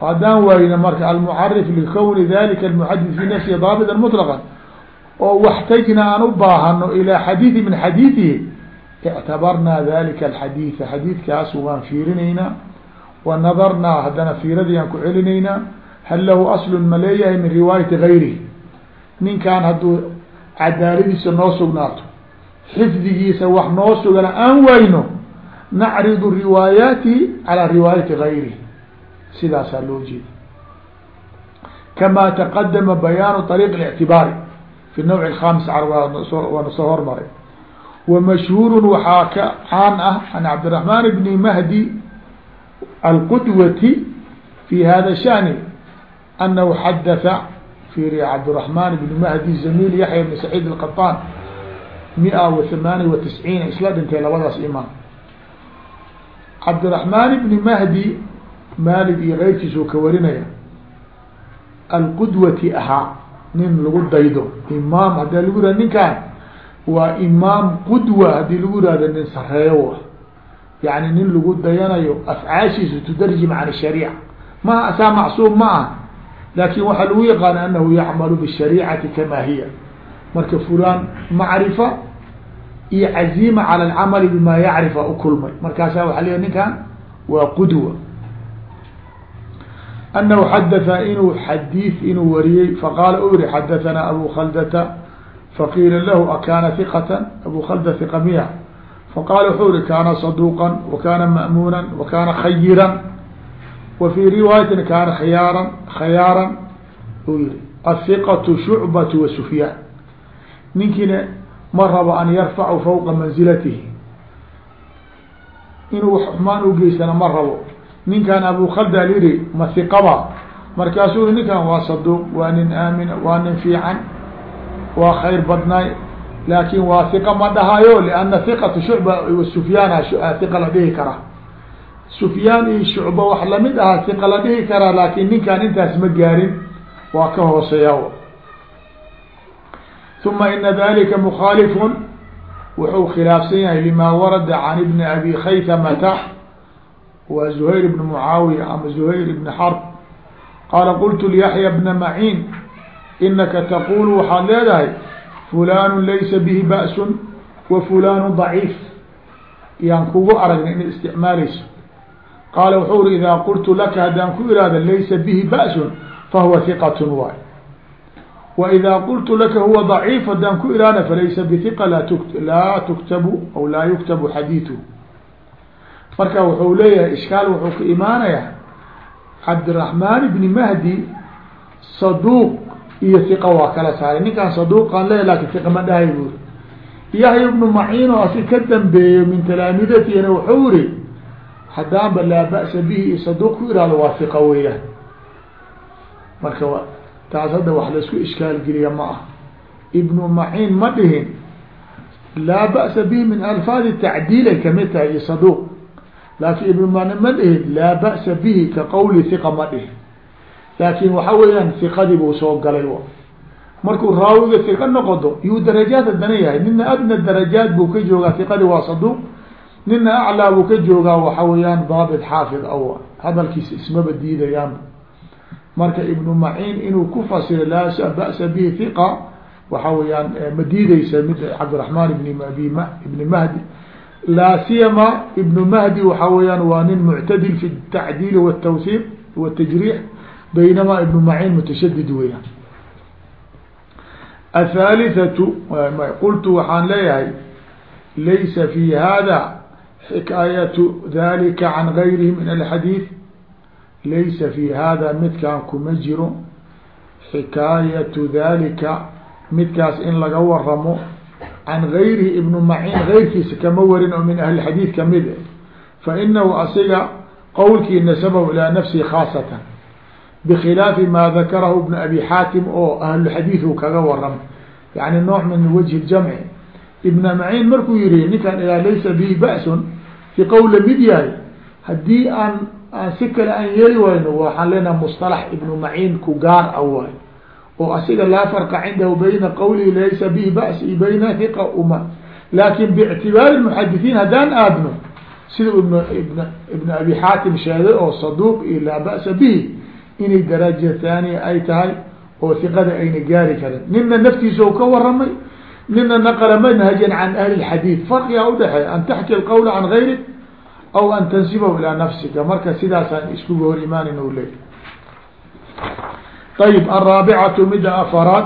A: haddaan wayno marka almucarif likowni dalika almuxadis fi nafsihi daabitan muطlaqan oo waxtajna aan u baahano ilaa xadiidi min xadiidihi ictabarnaa dalika alxadiida xadiidkaas waan fiirinaynaa wa haddana fiiradii aan ku celinaynaa hal lahu aslun ma leeyahay min riwaayati gayrihi ninkan hadduu cadaaladiisa noo sugnaato xifdigiisa wax noo sugana aan wayno nacridu riwaayaatihi calaa riwaayati gayrihi sidaasaa loo jeeda kamaa taqadama bayaanu طariiq اlictibaari fi nawc الkhamis car waana soo hormaray wamashhuur waxaa ka caan ah an cabdالرaحman bni mahdi alqudwati fi hada shani anahu xadatha firi cabdالرaحman bni mahdi zamil yaxya bni saciid الqaطaan mia wa hamaaniya wa tisciin isla dhintay labadaas imaan cabdالرaحman bni mahdi maalig iyo keyrkiisuu ka warinaya alqudwati ahaa nin lagu daydo imaam hadii lagu yihahdo ninkan waa imaam qudwa haddii lagu yihahdo nin sareeyo yani nin lagu dayanayo afcaashiisa tudarjim can shariica maha asaa macsuum ma ah laakin waxaa lagu yaqaan anahu yacmalu bاshariicati kama hiya. Marka fulan macrifa iyo cazima calى alcamali bima yacrifa u kulmay. Markaasa waa ley ninkan waa qudwa. Anahu xadatha inuu xadiid inuu wariyey faqaala u yihi xadahanaa abu khaldata. Faqiila lahu akaana hiqata abu khalda hiqa miya. Faqaala wuxuu yihi kaana saduuqa wa kana ma'muuna wa kana khayiran wafii riwaayatin kaana khiyaaran khayaaran uu yihi ahiqatu shucbatu wa sufyaan. Ninkiina ma rabo an yarfacu fawqa mansilatihi inuu wax xumaan u geystana ma rabo. Ninkan abukhaldaal yihi ma hiqaba markaasuu i ninkan waa saduuq waa nin aamina waa nin fiican waa khayr badnaay laakin waa hiqa ma dhahayo lianna hiqatu shucba wa sufyaana la dhihi kara sufyaan iyo shucba wax la mid ahaa siqa la dhihi karaa laakiin ninkaan intaas ma gaarin. Waa ka hooseeya uma ina dalika mukhaalifun wuxuu khilaafsan yahay lima warada can ibni abi khaytamata wa zuhayr ibni mucaawiya ama zuhayr بن xarb qaala qultu liyaحya bna maciin inaka taqulu waxaad leedahay fulan laysa bihi ba's wa fulan daciif. Yaan kugu aragnay ina isticmaalayso qaala wuxuu uri idaa qultu laka haddaan ku ihahdo laysa bihi ba'sun fahuwa hiqatun waay wa idaa qultu laka huwa daciif haddaan ku ihahna falaysa bihiqa laa laa tuktabu aw laa yuktabu xadiiduhu marka wuxuu leeyahay ishkaal wuxuu ka imaanayaa cabdiraxmaan ibni mahdi saduuq iyo hiqa waa kala saaray ninkaan saduuqaan leeya laakiin hiqa ma dhahay buuri yahya ibnu maciin oo asi ka dambeeyo min talaamidatihina wuxuu iri haddaanba laa ba'sa bihi saduuq ku ihahdo waa hiqa weeyaan. Marka taas hadda wax la isku ishkaal geliya ma ah ibnu maciin ma dhihin laa ba'sa bihi min alfaadi tacdiilay ka mid tahay iyo saduuq. Laakin ibnu maciin ma dhihin laa ba'sa bihi ka qawli hiqa ma dhihin. Laakin waxa weeyaan hiqadii buu soo galay markuu raawiga hiqa noqodo yuu darajaad haddana yahay. Nina adna darajaad buu ka joogaa hiqadii waa saduuq nina aclaa buu ka joogaa waxa weeyaan daabit xaafid aw hadalkiisa ismaba diidayaanba marka ibnu maciin inuu ku fasiro laa ba'sa bihi hiqa waxa weeyaan eh, ma diideysa mid cabdiraxmaan ibn abi ibni mahdi. Laa siyama ibnu mahdi waxa weeyaan waa nin muctadil fi tacdiil wtawhiiq wtajriix baynamaa ibnu maciin mutashadid weeyaan. Athalithatu eh, qultu waxaan leeyahay laysa fi hada xikaayaة dalika can gayrihi min alxadiiث laysa fi hada midkaan kuma jiro. Xikaayatu dalika midkaas in laga waramo can gayrihi ibnu maciin gayrkiisa kama warin oo min ahli xadiid ka mid e fa inahu asiga qowlkii nasabahu ilaa nafsihi khaasatan. Bkhilaafi ma dakarahu ibn abi xaatim oo ahlulxadiid uu kaga waramo yani nooc min wajhi jamci ibn maciin markuu yihi ninkan ilaa laysa bihi ba'sun si qowl la mid yahay haddii aan aan si kale aan yeeli wayno waxaan leenaha musطalax ibnu maciin ku gaar a waay oo asiga laa farqa cindahu bayna qawlihi laysa bihi ba's iyo bayna hiqa uma. Laakin bictibaari muxadithiin haddaan aadno sida ibn ibn ibn abi xaatim sheegay oo saduuq iyo laa ba'sa bihi inay daraja thaaniya ay tahay oo hiqada ayna gaari karin nina naftiisa ka waramay nina naqla manhajan can ahli اxadiid farqigaa udhexeey an taxki alqawla can gayrik aw an tansibahu ilaa nafsika marka sidaasaan iskuga hor imaanin u leey ayb alraabicatu mida afaraad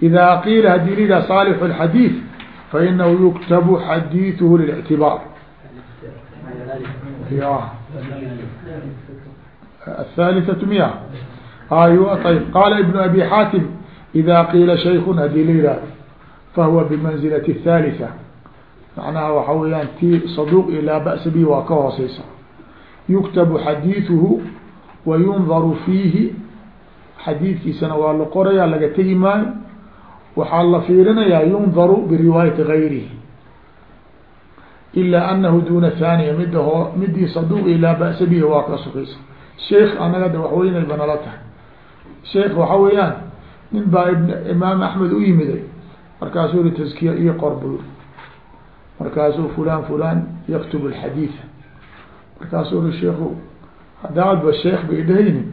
A: ida qiila hadii lida saalix اxadiid fainahu yuktabu xadiiثhu lilictibaar الثالثة miya ayb qaala iبن abi xaatim إida qiila shayk hadii la yihahdo fahuwa bimanزilaة الثالثة macnaha waxa weyaan ti صaduq iyo laa bأsa bihi waa ka hooseysa yuktabu xadiiثuhu wa yundaru fiihi xadiidkiisana waa la qoraya laga tegi maayo waxaa la fiirinayaa yundaru biriwaayati gayrihi ilaa anahu duna thaniya mida hoo midii saduq iyo laa ba'sa bihi waa ka sugaysa sheikh anaga de waxweynay ba nala tahay sheikh waxa weeyaan nin baa imaam axmed u yimiday markaasuu yihi taskiya ii qor buu yihi markaasuu fulan fulan yaktubu alxadiida markaasuu yihi sheiku hadaadba sheekh bay dhahayni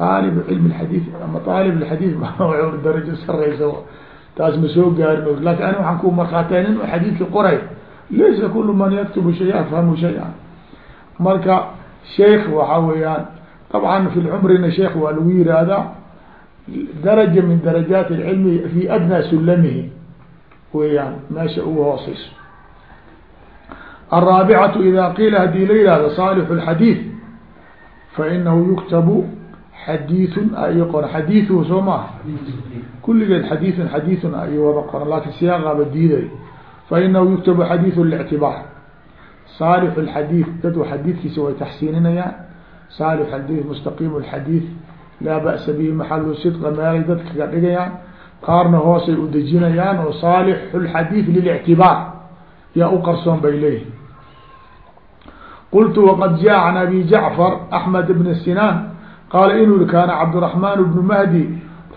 A: aalib cilmi lxadiid ama aalib lxadiid darajo sareysa taas ma soo gaarin laakiin ani waxaan ku markhaatay nin xadiidki qoray. Laysa kulu man yaktubu shay-a shay-a marka sheikh waxa weeyaan dabcan fi lcumrina sheikh waa lagu yihahdaa daraja min darajaat اcilmi fi adnaa sulamihi weeyaan meesha ugu hooseyso الرaaبcaة ida qiila hadii la yihahdo صاalح الxadيiث fainahu yuktabu xadiiث ay qora xadiiثhu soo maha kuligeed xadiiث xadiiث ay wada qoran lakin siyaaqaba diiday fainahu yuktabu xadiiث الاctibaar صاalح الxadيiث dad xadiidkiisa way taxsiininayaan صاalح xadيiث mstaqiim الxadيiث laa ba'sa bihi maxalu sidqa meelay dadka ka dhigayaan qaarna hoosay u dejinayaan oo saalixu lxadiid lilictibaar yaa u qarsoon bay leeyihiin qultu waqad jaa can abi jacfar axmed bn sinaan qaala inuu yihi kaana cabdiraxmaan bnu mahdi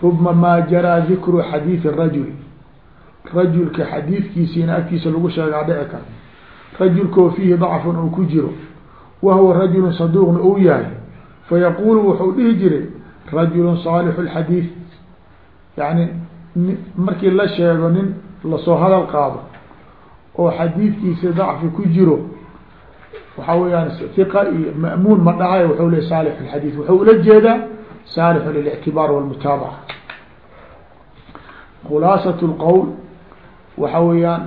A: rubma maa jaraa dikru xadiidi rajuli. Rajulka xadiidkiisiina agtiisa lagu sheegaa dhici karta rajulkao fiihi dacfun uu ku jiro wa huwa rajulun saduuqna uu yahay. Fayaquulu wuxuu dhihi jiray rajulun saalixu lxadiid yani markii la sheego nin la soo hadal qaado oo xadiidkiisa dacfi ku jiro waxa weyaan iqa iyo ma'muun ma dhahay waxuu le saalix lxadiid wuxuu ula jeedaa saalixu lilictibaar walmutaabaca. Khulaasat lqowl waxa weeyaan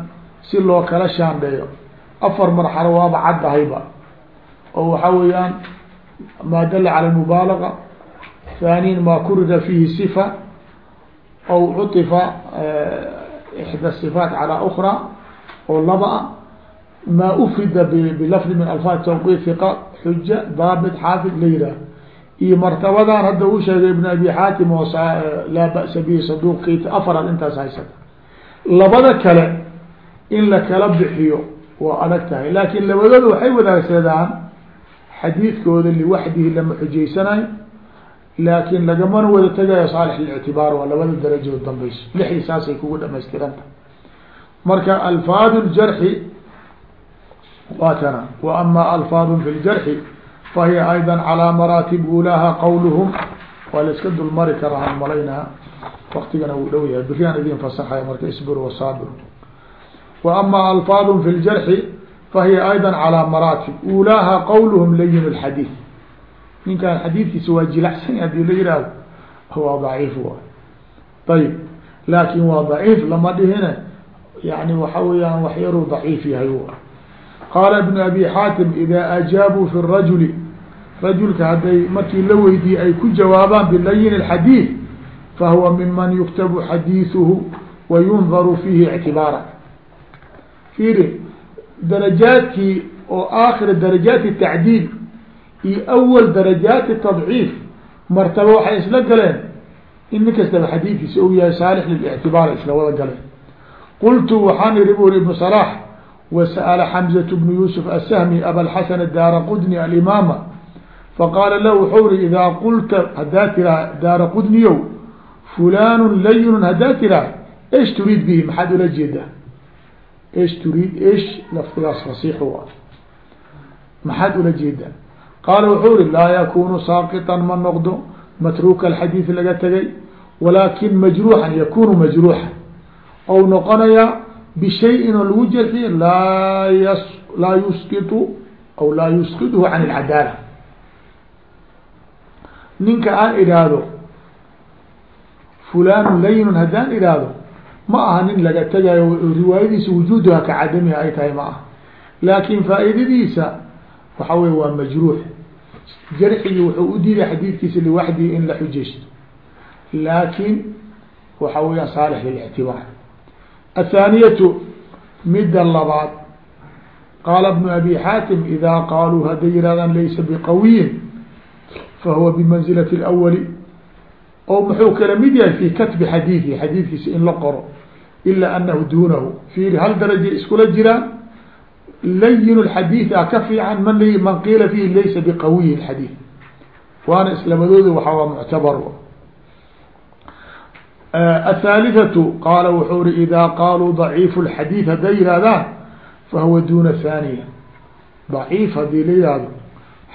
A: si loo kala shaandheeyo afar marxalo waaba caddahayba oo waxa weeyaan maa dala cala mubaalaga thaniyan maa kurida fiihi sifa aw cutifa ixda sifaat calaa ukra oo laba a maa ufrida bilafdi min alfaad tawqiif iqa xuja daabit xaafid la yihaaho iyo martabadan hadda uu sheegay ibn abi xaatim oo laa ba'sa bihi saduuq kayta afaraad intaas haysata labada kale in la kala bixiyo waa adag tahay laakiin labadooda waxay wadaagsadaan xadiidkooda liwaxdihi lama xujaysanayo laakin lagamana wada tegayo saalix lictibaar waa labada darajo danbayso lixi saasay kugu dhamaystiranta marka alfaadu ljarxi waa tana wa ama alfaadu fi ljarxi fahiya ayda calaa maraatib ulaha qawluhum. Waa layska dulmari karaa han malaynaa waktigana wuu dhow yahay. Beriaan idin fasaxaya marka isbir wasaabir wa ama fi ljarxi fahiya ayda calaa maraatib ulaaha qawluhum layin lxadiid ninkaan xadiidkiisa waa jilacsan haddii la yihahdo ah, waa daciif waay. Ayib laakin waa daciif lama dhihine. Yani waxa weyaan wax yaruu daciif yahay qaala ibn abi xaatim ida ajaabuu fi rajuli. Rajulka hadday markii la weydiiyey ay ku jawaabaan bilayin اxadiid fahuwa miman yuktabu xadiiثuhu wa yundaru fiihi ictibaara. Fiiri darajaadkii oo aakhira darajaati tacdiil iyo awal darajaati tadciif. Martaba waxay isla galeen in nin kastaba xadiidkiisa ou yahay saalix lilictibaar isla wada galeen. Qultu waxaan iri bu ri ibnu salax wasa'ala xamزة bnu yusuf asahmi abalxasan daara qudni alimaama faqaala lahu wuxuu ri idaa qulta haddaa tiraa daara qudniyow fulanu layinun haddaa tiraa esh turiid bihi? Maxaad ula jeedaa? Esh turiid esh lafdigaas fasiixu a maxaad ula jeedaa qaala wuxuu ri laa yakunu saaqiطa ma noqdo matruuka alxadiid laga tegay walaakin majruuxan yakunu majruuxa ou noqonayaa bishayin oo lagu jarxiye laa y laa yusqitu aw laa yusqidhu can اlcadaala ninka aan idhaahdo fulanu layinun haddaan idhaahdo ma aha nin laga tegayo riwaayadiisa wujuuduha ka cadamiha ay tahay ma aha laakin faa'iidadiisa waxa wey waa majruux jarxigii wuxuu u diiday xadiidkiisa liwaxdihi in la xujaysto. Laakin waxa weeyaan saalix lilictibaar athaaniyatu midda labaad qaala bnu abi xaatim idaa qaaluu hadday yirahdaan laysa biqawiyin fahuwa bimanzilati اlawali o muxuu kala mid yahay fi katbi xadiidihi xadiidkiisa in la qoro ilaa anahu duunahu. Fiiri hal daraja iskula jiraan layin xadiid a ka fiican man man qiila fihi laysa biqawiyi xadiid waana islabadooda waxaa muctabar athaalithatu qaala wuxuu ri idaa qaaluu daciifu lxadiid hadday yihahdaan fahuwa duna thaniya daciif haddii la yihahdo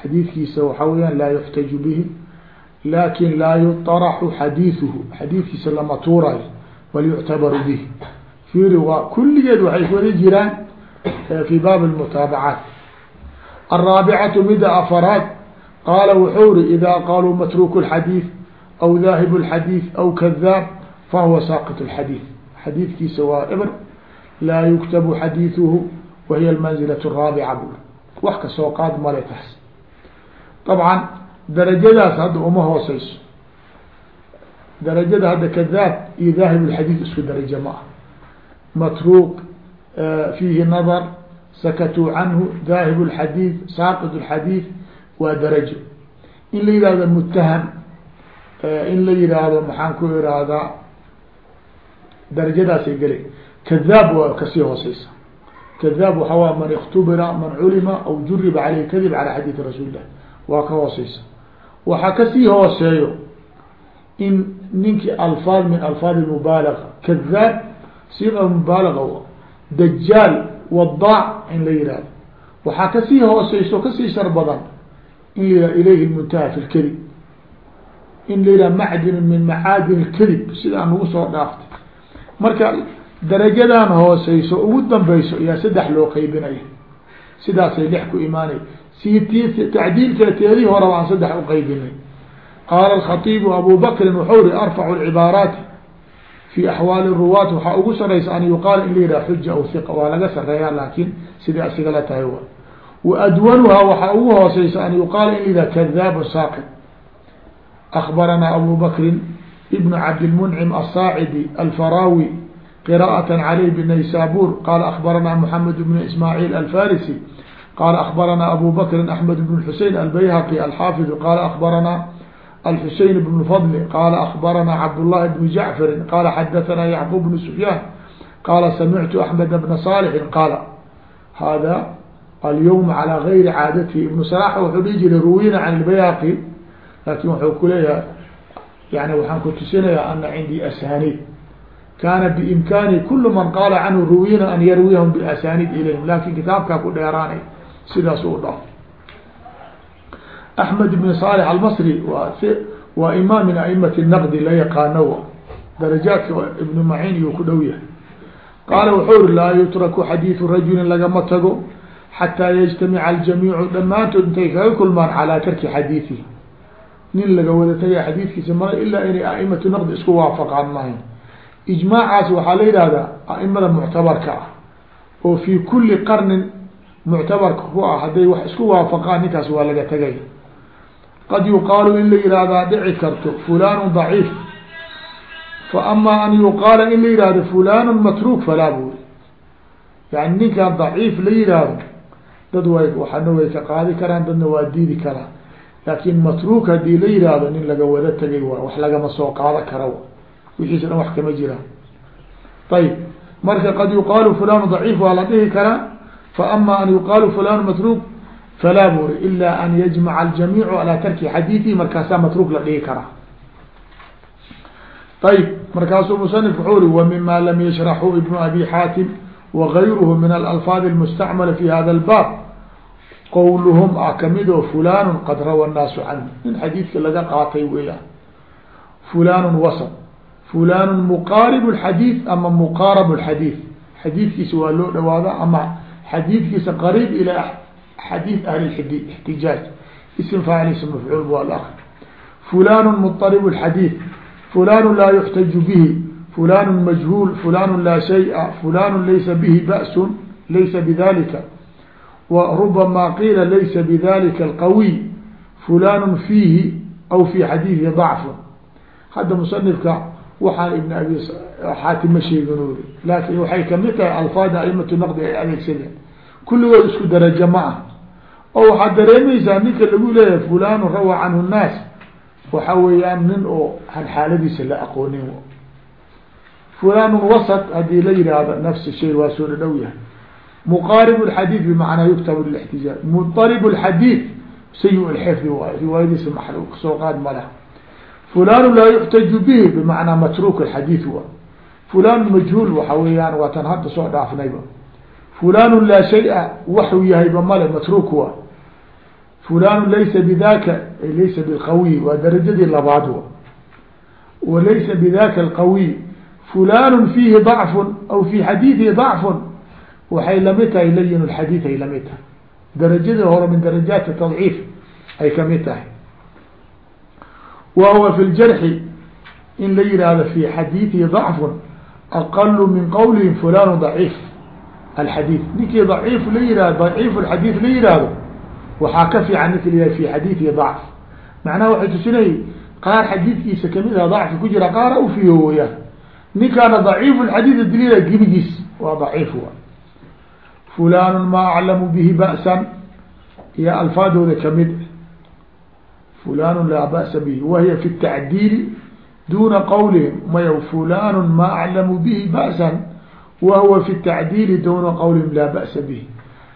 A: xadiidkiisa waxaa weyaan laa yuxtaju bihi laakiin laa yuطaraxu xadiiثuhu xadiidkiisa lama tuurayo bal yuctabaru bihi fiiri waa kulligeed waxay wada jiraan fi baab اmutaabacaat الraabicatu mida afaraad qaala wuxuu ri idaa qaaluu matruuk الxadiiث aw daahib الxadiiث aw kadaab fahuwa saaqط الxadiiث xadiidkiisa waa ibr laa yuktabu xadiiثuhu wahiy اmanzilaة الraabica bur wax kasoo qaad male taas طabعا darajadaas hadda uma hooseyso darajada hadda kadaab iyo daahib الxadiiث isku darajo ma ah matruuq fiihi nadr sakatuu canhu daahib اlxadiid saaqid اlxadiid waa darajo in la yihahdo mutaham in la yihaahdo maxaan ku irahdaa darajadaasay gelay kadaab waa kasii hooseysa kadaab waxaa waa man اktubira man culima aw juriba caleyh kadib calى xadiidi rasuuli lah waa ka hooseysa waxaa kasii hooseeyo in ninkii alfaad min alfaad mubaalaga kadaab siqa mubaalaga dajaal wadaac in la yihahdo waxaa ka sii hooseyso ka sii shar badan in la yihah ilayhi muntaha fi lkadib in la yihah macdin min macaadin lkadib sidaa nagu soo dhaaftay. Marka darajadan hooseyso ugu dambeyso ayaa saddex loo qeybinaya sidaasay lix ku imaanay si t tacdiilka teedii horeba aan saddex uqeybinay qaala alkhatiibu abu bakrin wuxuu ri arfacu lcibaaraati fi axwaali ruwaat waxaa ugu saraysa an yuqaala in la yidhaha xuja aw hiqa waa laga sareeyaa laakiin siday asigala tahay wa wa adwanuhaa waxaa ugu hooseysa an yuqaala in la yidhaha kadaabun saaqib akbaranaa abu bakrin ibnu cabdilmuncim asaacidi alfaraawi qira'at caleyh binaysaabuur qaala akbaranaa moxamed bnu ismaaciil alfarisi qaala akbaranaa abu bakrin axmed bn xusein albayhaqi alxaafidu qaala akbaranaa الحسين بن الفضل qال أخبرنا عبد الله بن جعفر qال حدثنا يعقوب بن سفيان qال سمعت أحمد بن صالح qال hذا اليوم على غير عاadته iبن صلاح wuxuu dhihi jiray ruwina عن البyهقي lakin wuxuu ku leeyahay yani waxaan ku tusinaya ana cindii أسانيد kana بإمkاni kul man qaala canhu ruwina an yarwiyahum بأسانيد ilayhim lakin kitaabkaa ku dheeraanay sidaas u dhaho axmed ibn saalix almasri waa waa imaam min aimati naqdi la yaqaano darajaadka ibnu maciin iyuu ku dhow yahay qaala wuxuu iri laa yutraku xadiidu rajulin lagama tago xataa yajtamica aljamiicu dhammaantood intay kaga kulmaan calaa tarki xadiidihi nin laga wada tagay xadiidkiisa mara ilaa inay aimatu naqdi isku waafaqaan mahay ijmaacaas waxaa la yidhahdaa aimada muctabarka ah oo fii kulli qarnin muctabarka ku ah hadday wax isku waafaqaan ninkaas waa laga tegay qad yuqaalu in la yihahdaa dhici karto fulanu daciif faama an yuqaala in la yihahdo fulanu matruuk falaa buri yani ninkaan daciif la yihahdo dad way waxana way ka qaadi karaan dadna waa diidi karaa laakin matruuk haddii la yihahdo nin laga wada tegay waay wax lagama soo qaado karo wixiisa dhan wax kama jiraan ayb marka qad yuqaalu fulanu daciif waa la dhihi karaa fa faama an yuqaalu fulanu matruuk falaa buri ilaa an yajmaca aljamiicu alaa tarki xadiihi markaasaa matruuk la dhigi karaa. Ayb markaasuu musanif wuxuu uri wa mima lam yashraxu ibnu abi xaatim wagayruhu min alalfaad almustacmala fi hada albaab. Qowluhum ah kamido fulanu qad rawa annaasu canhu. In xadiidka laga qaatay weeyaan. Fulanu wasat fulanu muqaaribu lxadiid ama muqaarabu lxadiid xadiidkiisa waa loo dhawaadaa ama xadiidkiisa qariib ilaa xadiiث ahli اxtijaaj ism faacil ism mafcuul waa l fulanu muطarib اxadiiث fulanu laa yuxtaju bihi fulanu majhuul fulanu laa shayءa fulanu laysa bihi baأsu laysa bidalika وربما قيل ليس بذلك القوي فلان فيه أو في xadيiثi ضعف hadda مصنفka waxaan iبن abi xaatim ma sheegin uri laakin waxay kamid tahay alfaada aimatu naqdi ay adeegsadeen kulligood isku darajo ma ah oo waxaad dareemaysaa ninka lagu leeyahay fulanu rawaa canhu nnaas waxa weeyaan nin oo aan xaaladiisa la aqoonin. Fulanun wasat haddii la yihaahdo nafs shay waa soo dhadhow yahay. Muqaarib lxadiid bimacnaa yuktabu lilixtijaaj mutarib lxadiid sayi lxifdi waay riwaayadiisa maxluuq soo qaad ma laha. Fulanu laa yuxtaju bihi bimacnaa matruuk alxadiid waay fulan majhuul waxa weeyaan waa tan hadda soo dhaafnayba fulanu laa shay-a waxuu yahayba male matruuk wa fulanu laysa bidaka ay laysa biqawiy waa darajadii labaad wa wa laysa bidaka alqawiy fulanu fiihi dacfun aw fi xadiidihi dacfun waxay la mid tahay layin lxadiid ay la mid tahay darajadii hore min darajaati tadciif ay ka mid tahay wa huwa fi ljarxi in la yihahdo fi xadiidihi dacfun aqalu min qawlihi fulanu daciif alxadiiث ninkii ضaciif la yihahdo ضaciif اxadiiث la yihahdo waxaa ka fiican ninki la fi xadiiثihi ضacf macnaha waxay tusinay qaar xadiidkiisa kamid ah ضacfi ku jira qaara ufiyo weyaan ninkaana ضaciif اxadiiث daliila gebigiis waa ضaciif fulan ma aclamu bihi ba'san iyo alfaadooda kamid fulan laa ba'sa bihi wahiya fi الtacdiili duna qowlihim maya fulan ma aclamu bihi ba'san wahuwa fi الtacdiili duna qowlihim laa ba'sa bihi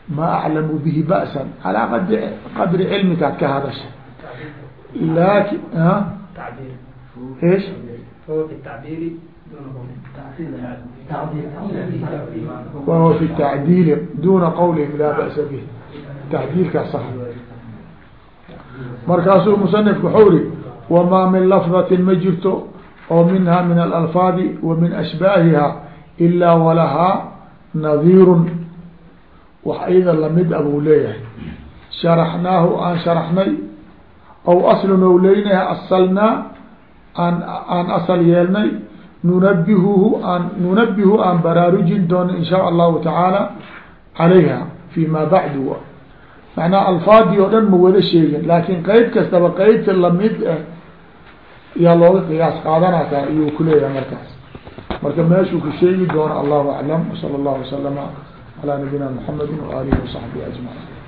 A: ma aclamu bihi ba'san calaa qadri qadri cilmikaad ka hadasha lakin ايش وهو في التعديل dوna qwlهم laa بأس bه تعdiilkaa صح markaasuu مصنفku wxuu ri وma min لفظة ma jirto oo minha min الألفاaظ وmin أشباaهiha ilaa walahaa nadiirun wax iyada la mid a buu leeyahay sharaxnaahu aan sharaxnay aw aslun ou leynahay asalnaa aan aan asal yeelnay nunabihuhu aan nunabihu aan baraarujin doono in shaa allahu tacaala calayha fi ma bacdu macnaa alfaadii oo dhan ma wada sheegin laakiin qeyb kastaba qeybta la mid ah yaa looga qiyaas qaadanata ayuu kuleeyahay markaas marka meeshuu ka sheegi doono allahu aclam wsala allahu wasalama calaa nabiyina mxamedi waalihi wasaxbihi ajmaciin